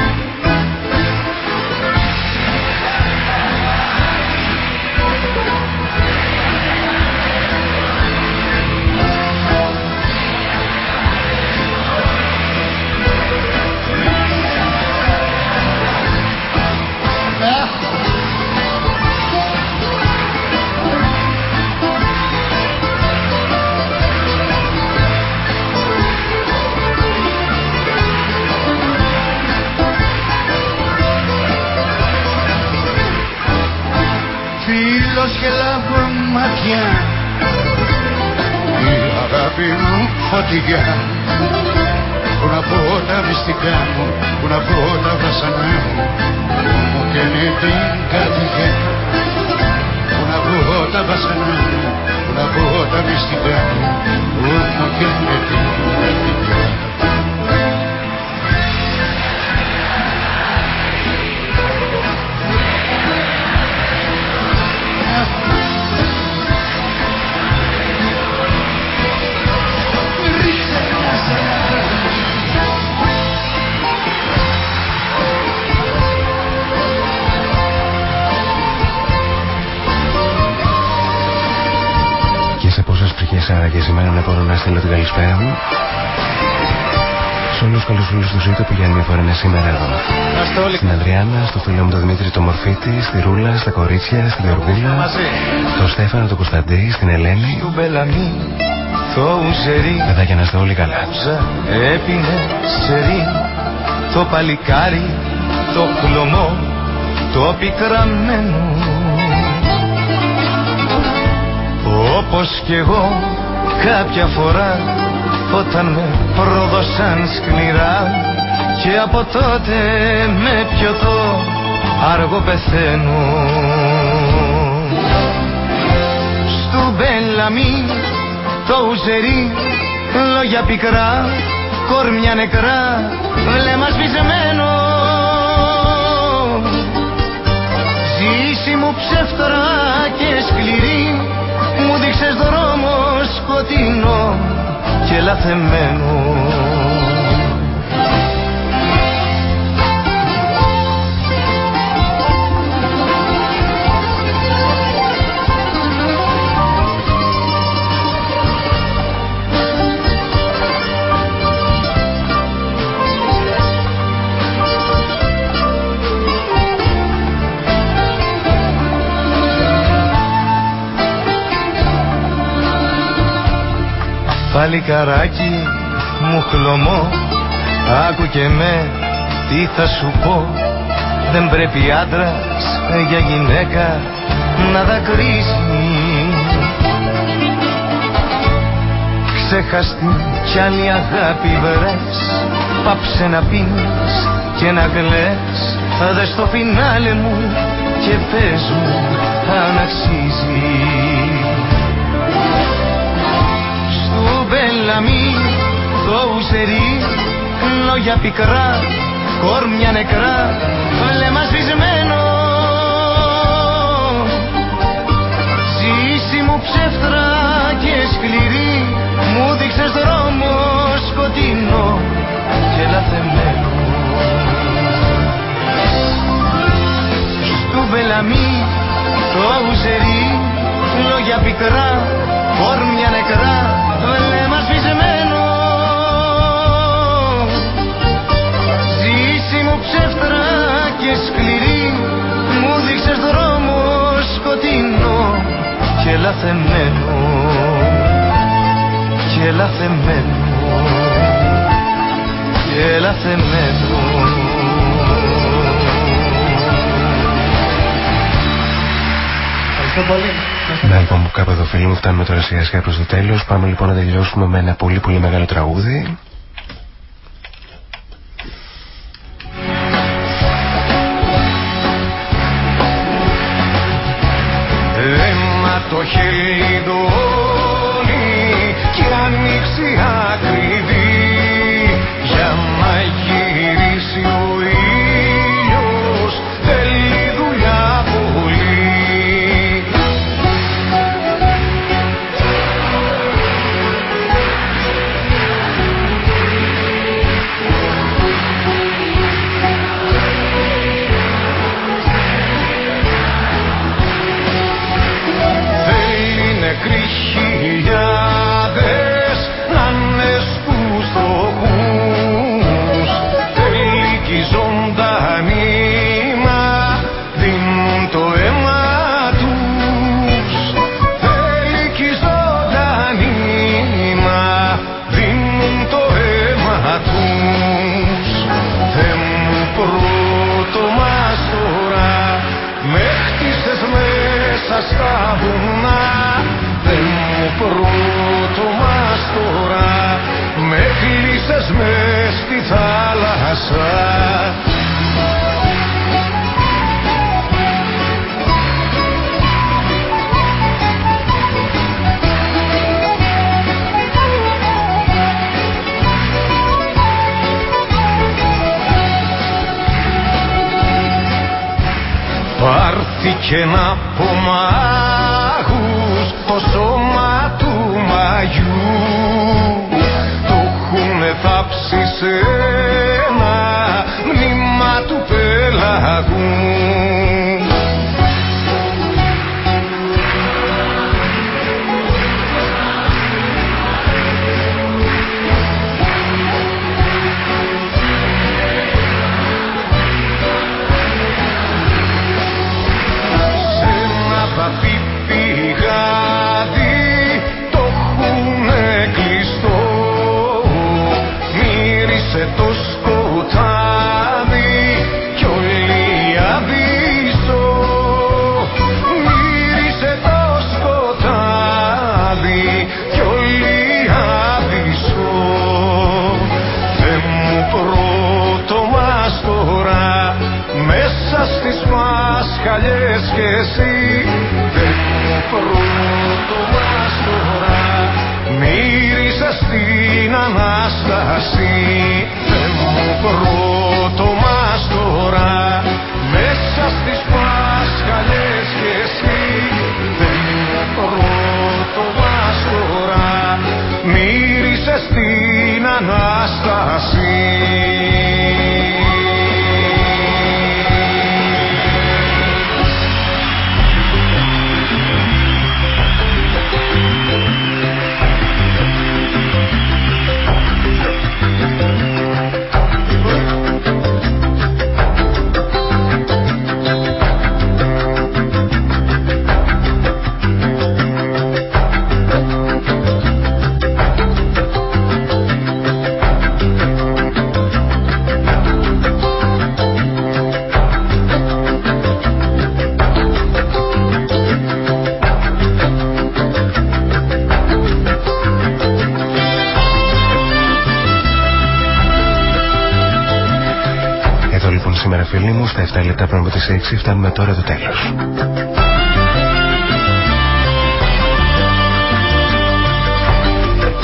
Στην Αδριάννα, στο φίλο μου τον Δημήτρη το Μορφίτη, στη Ρούλα, στα κορίτσια, στη Γεωργούλα, στον Στέφανο τον Κωνσταντή, στην Ελένη. Το ουζερί Παιδάκια να είστε όλοι καλά. έπινε σερί Το παλικάρι, το χλωμό, το πικραμένο Όπως κι εγώ κάποια φορά όταν με πρόδωσαν σκληρά και από τότε με πιωτό αργό πεθαίνω. Στου Μπελαμί το ουζερί λόγια πικρά κορμιά νεκρά βλέμμα σβησμένο Ζήση μου ψεύτρα και σκληρή μου δείξες δρόμο σκοτεινό και λαθεμένο Παλικαράκι μου χλωμό. Άκου και με τι θα σου πω. Δεν πρέπει άντρας για γυναίκα να δακρύσει. Ξέχαστη κι άλλη αγάπη βρες. Πάψε να πίνεις και να κλαις Δες στο φινάλε μου και πες μου αν αξίζει Λόγια πικρά, κόρμια νεκρά Βλέμμα σβησμένο. Ζήση μου ψεύτρα και σκληρή Μου δείξες δρόμο σκοτεινό και λαθεμένο. Στου μπελαμί το ουζερί Λόγια πικρά, όρμια νεκρά Βλέμμα σβησμένο και σκληρή Μου δείξες δρόμο σκοτεινό και λαθεμένο και λαθεμένο και λαθεμένο Ευχαριστώ πολύ. Ναι, λοιπόν, που κάπου εδώ φίλοι μου φτάνουμε τώρα σιγά σιγά προς το τέλος. Πάμε λοιπόν να τελειώσουμε με ένα πολύ πολύ μεγάλο τραγούδι. Ανάσταση Θεέ μου πρώτο μας τώρα μέσα στις μασχαλιές κι εσύ Θεέ μου πρώτο μας τώρα μύρισες την Ανάσταση Στα 7 λεπτά πριν από τις 6 φτάνουμε τώρα το τέλος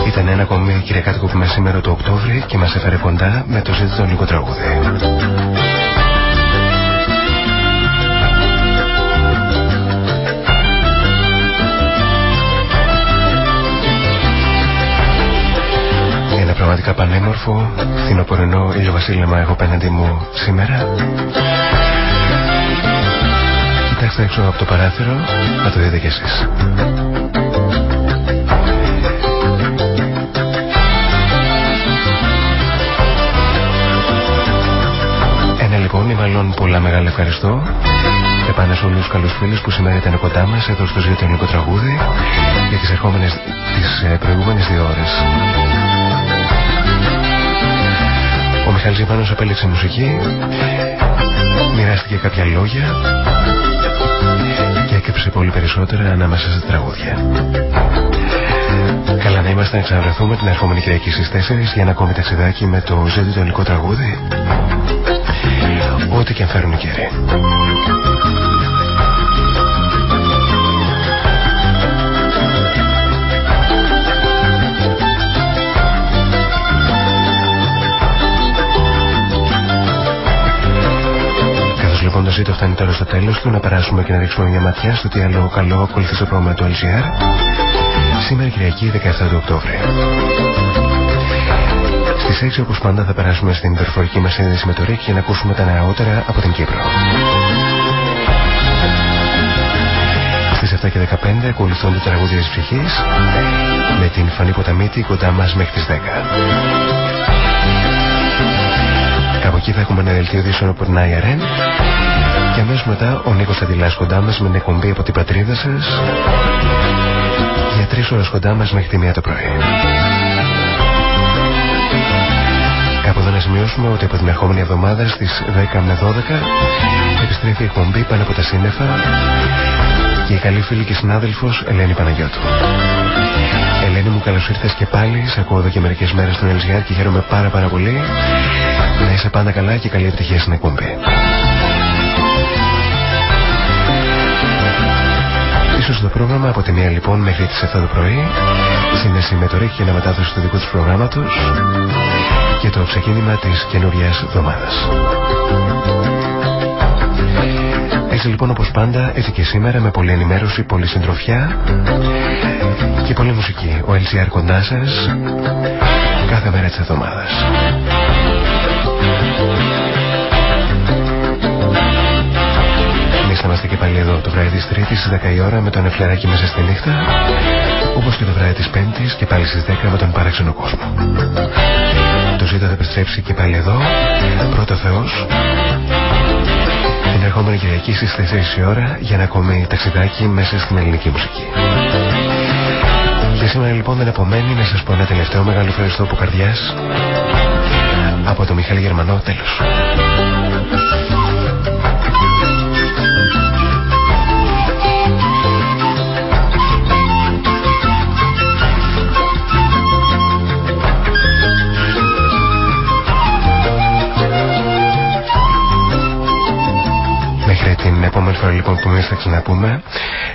Ήταν ένα ακόμη κυριακάτικο που σήμερα το Οκτώβρη και μας έφερε κοντά με το ζήτητο λίγο τραγούδι. Πραγματικά πανέμορφο φθινοπορεινό ηλιοβασίλεμα έχω πέναντι μου σήμερα. Κοιτάξτε έξω από το παράθυρο να το δείτε κι εσείς. λοιπόν, ή μάλλον πολλά μεγάλα ευχαριστώ και πάνε σε όλους τους καλούς φίλους που σήμερα ήταν κοντά μας εδώ στο ζήτο τραγούδι για τις ερχόμενες, τις ε, προηγούμενες δύο ώρες. Μιχάλης Ζηπάνος απέλεξε μουσική, μοιράστηκε κάποια λόγια και έκεψε πολύ περισσότερα ανάμεσα στα τραγούδια. Καλά να είμαστε να ξαναβρεθούμε την ερχόμενη Κυριακή στις 4 για ένα ακόμη ταξιδάκι με το ζήτητο τραγούδι ό,τι και αν φέρουν οι καιροί. Καθώς λοιπόν το ζήτο φτάνει τώρα στο τέλος του να περάσουμε και να ρίξουμε μια ματιά στο τι άλλο καλό ακολουθεί στο πρόγραμμα του LGR σήμερα Κυριακή 17 του Οκτώβρη. Στις 6 όπως πάντα θα περάσουμε στην δορυφορική μας σύνδεση με το ΡΙΚ για να ακούσουμε τα νεότερα από την Κύπρο. Στις 7 και 15 ακολουθούν το τραγούδι της ψυχής με την Φανή Ποταμίτη κοντά μας μέχρι τις 10. Κάπου εκεί θα έχουμε ένα δελτίο δύσεων από την IRN και αμέσως μετά ο Νίκος Αντιλάς κοντά μας με την εκπομπή από την πατρίδα σας για τρεις ώρες κοντά μας μέχρι τη μία το πρωί. Κάπου εδώ να σημειώσουμε ότι από την ερχόμενη εβδομάδα στις 10 με 12 επιστρέφει η εκπομπή πάνω από τα σύννεφα και η καλή φίλη και συνάδελφος Ελένη Παναγιώτου. Ελένη μου καλώς ήρθες και πάλι, σε ακούω εδώ και μερικές μέρες στον LGR και χαίρομαι πάρα πάρα πολύ να είσαι πάντα καλά και καλή επιτυχία στην εκπομπή. Ίσως το πρόγραμμα από τη μία λοιπόν μέχρι τις 7 το πρωί σύνδεση με το ρίχη και μετάδοση του δικού τους προγράμματος και το ξεκίνημα της καινούριας εβδομάδας. Έτσι λοιπόν όπως πάντα, έτσι και σήμερα με πολλή ενημέρωση, πολλή συντροφιά και πολλή μουσική. Ο LCR κοντά σας κάθε μέρα της εβδομάδας. Εμείς θα είμαστε και πάλι εδώ το βράδυ της Τρίτης στις 10 η ώρα με τον Εφλεράκι μέσα στη νύχτα όπως και το βράδυ της Πέμπτης και πάλι στις 10 με τον παράξενο κόσμο. Το ζήτο θα επιστρέψει και πάλι εδώ, πρώτο Θεός, την ερχόμενη Κυριακή στις 4 η ώρα για ένα ακόμη ταξιδάκι μέσα στην ελληνική μουσική. Και σήμερα λοιπόν δεν απομένει να σας πω ένα τελευταίο μεγάλο ευχαριστώ από καρδιάς από το Μιχάλη Γερμανό τέλος. Φορά λοιπόν που εμείς θα ξαναπούμε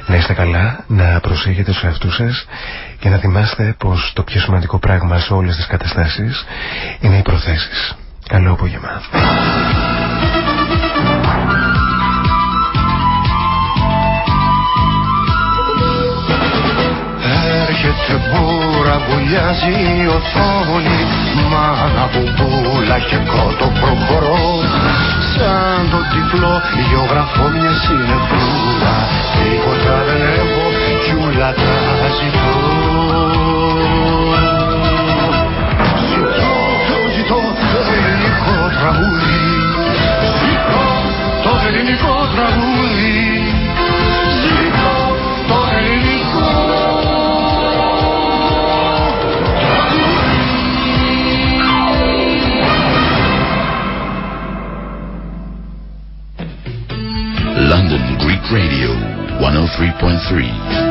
να είστε καλά, να προσέχετε στους εαυτούς σας και να θυμάστε πως το πιο σημαντικό πράγμα σε όλες τις καταστάσεις είναι οι προθέσεις. Καλό απόγευμα. Έρχεται μπούρα, βουλιάζει η οθόνη Μάνα μπουμπούλα και κότο προχωρώ. Σαν το τυφλό γεωγραφώ μια συνεφούλα Τίποτα δεν έχω κι ούλα τα ζητώ. Ζητώ, ζητώ το ελληνικό τραγούδι. Ζητώ το ελληνικό τραγούδι Radio 103.3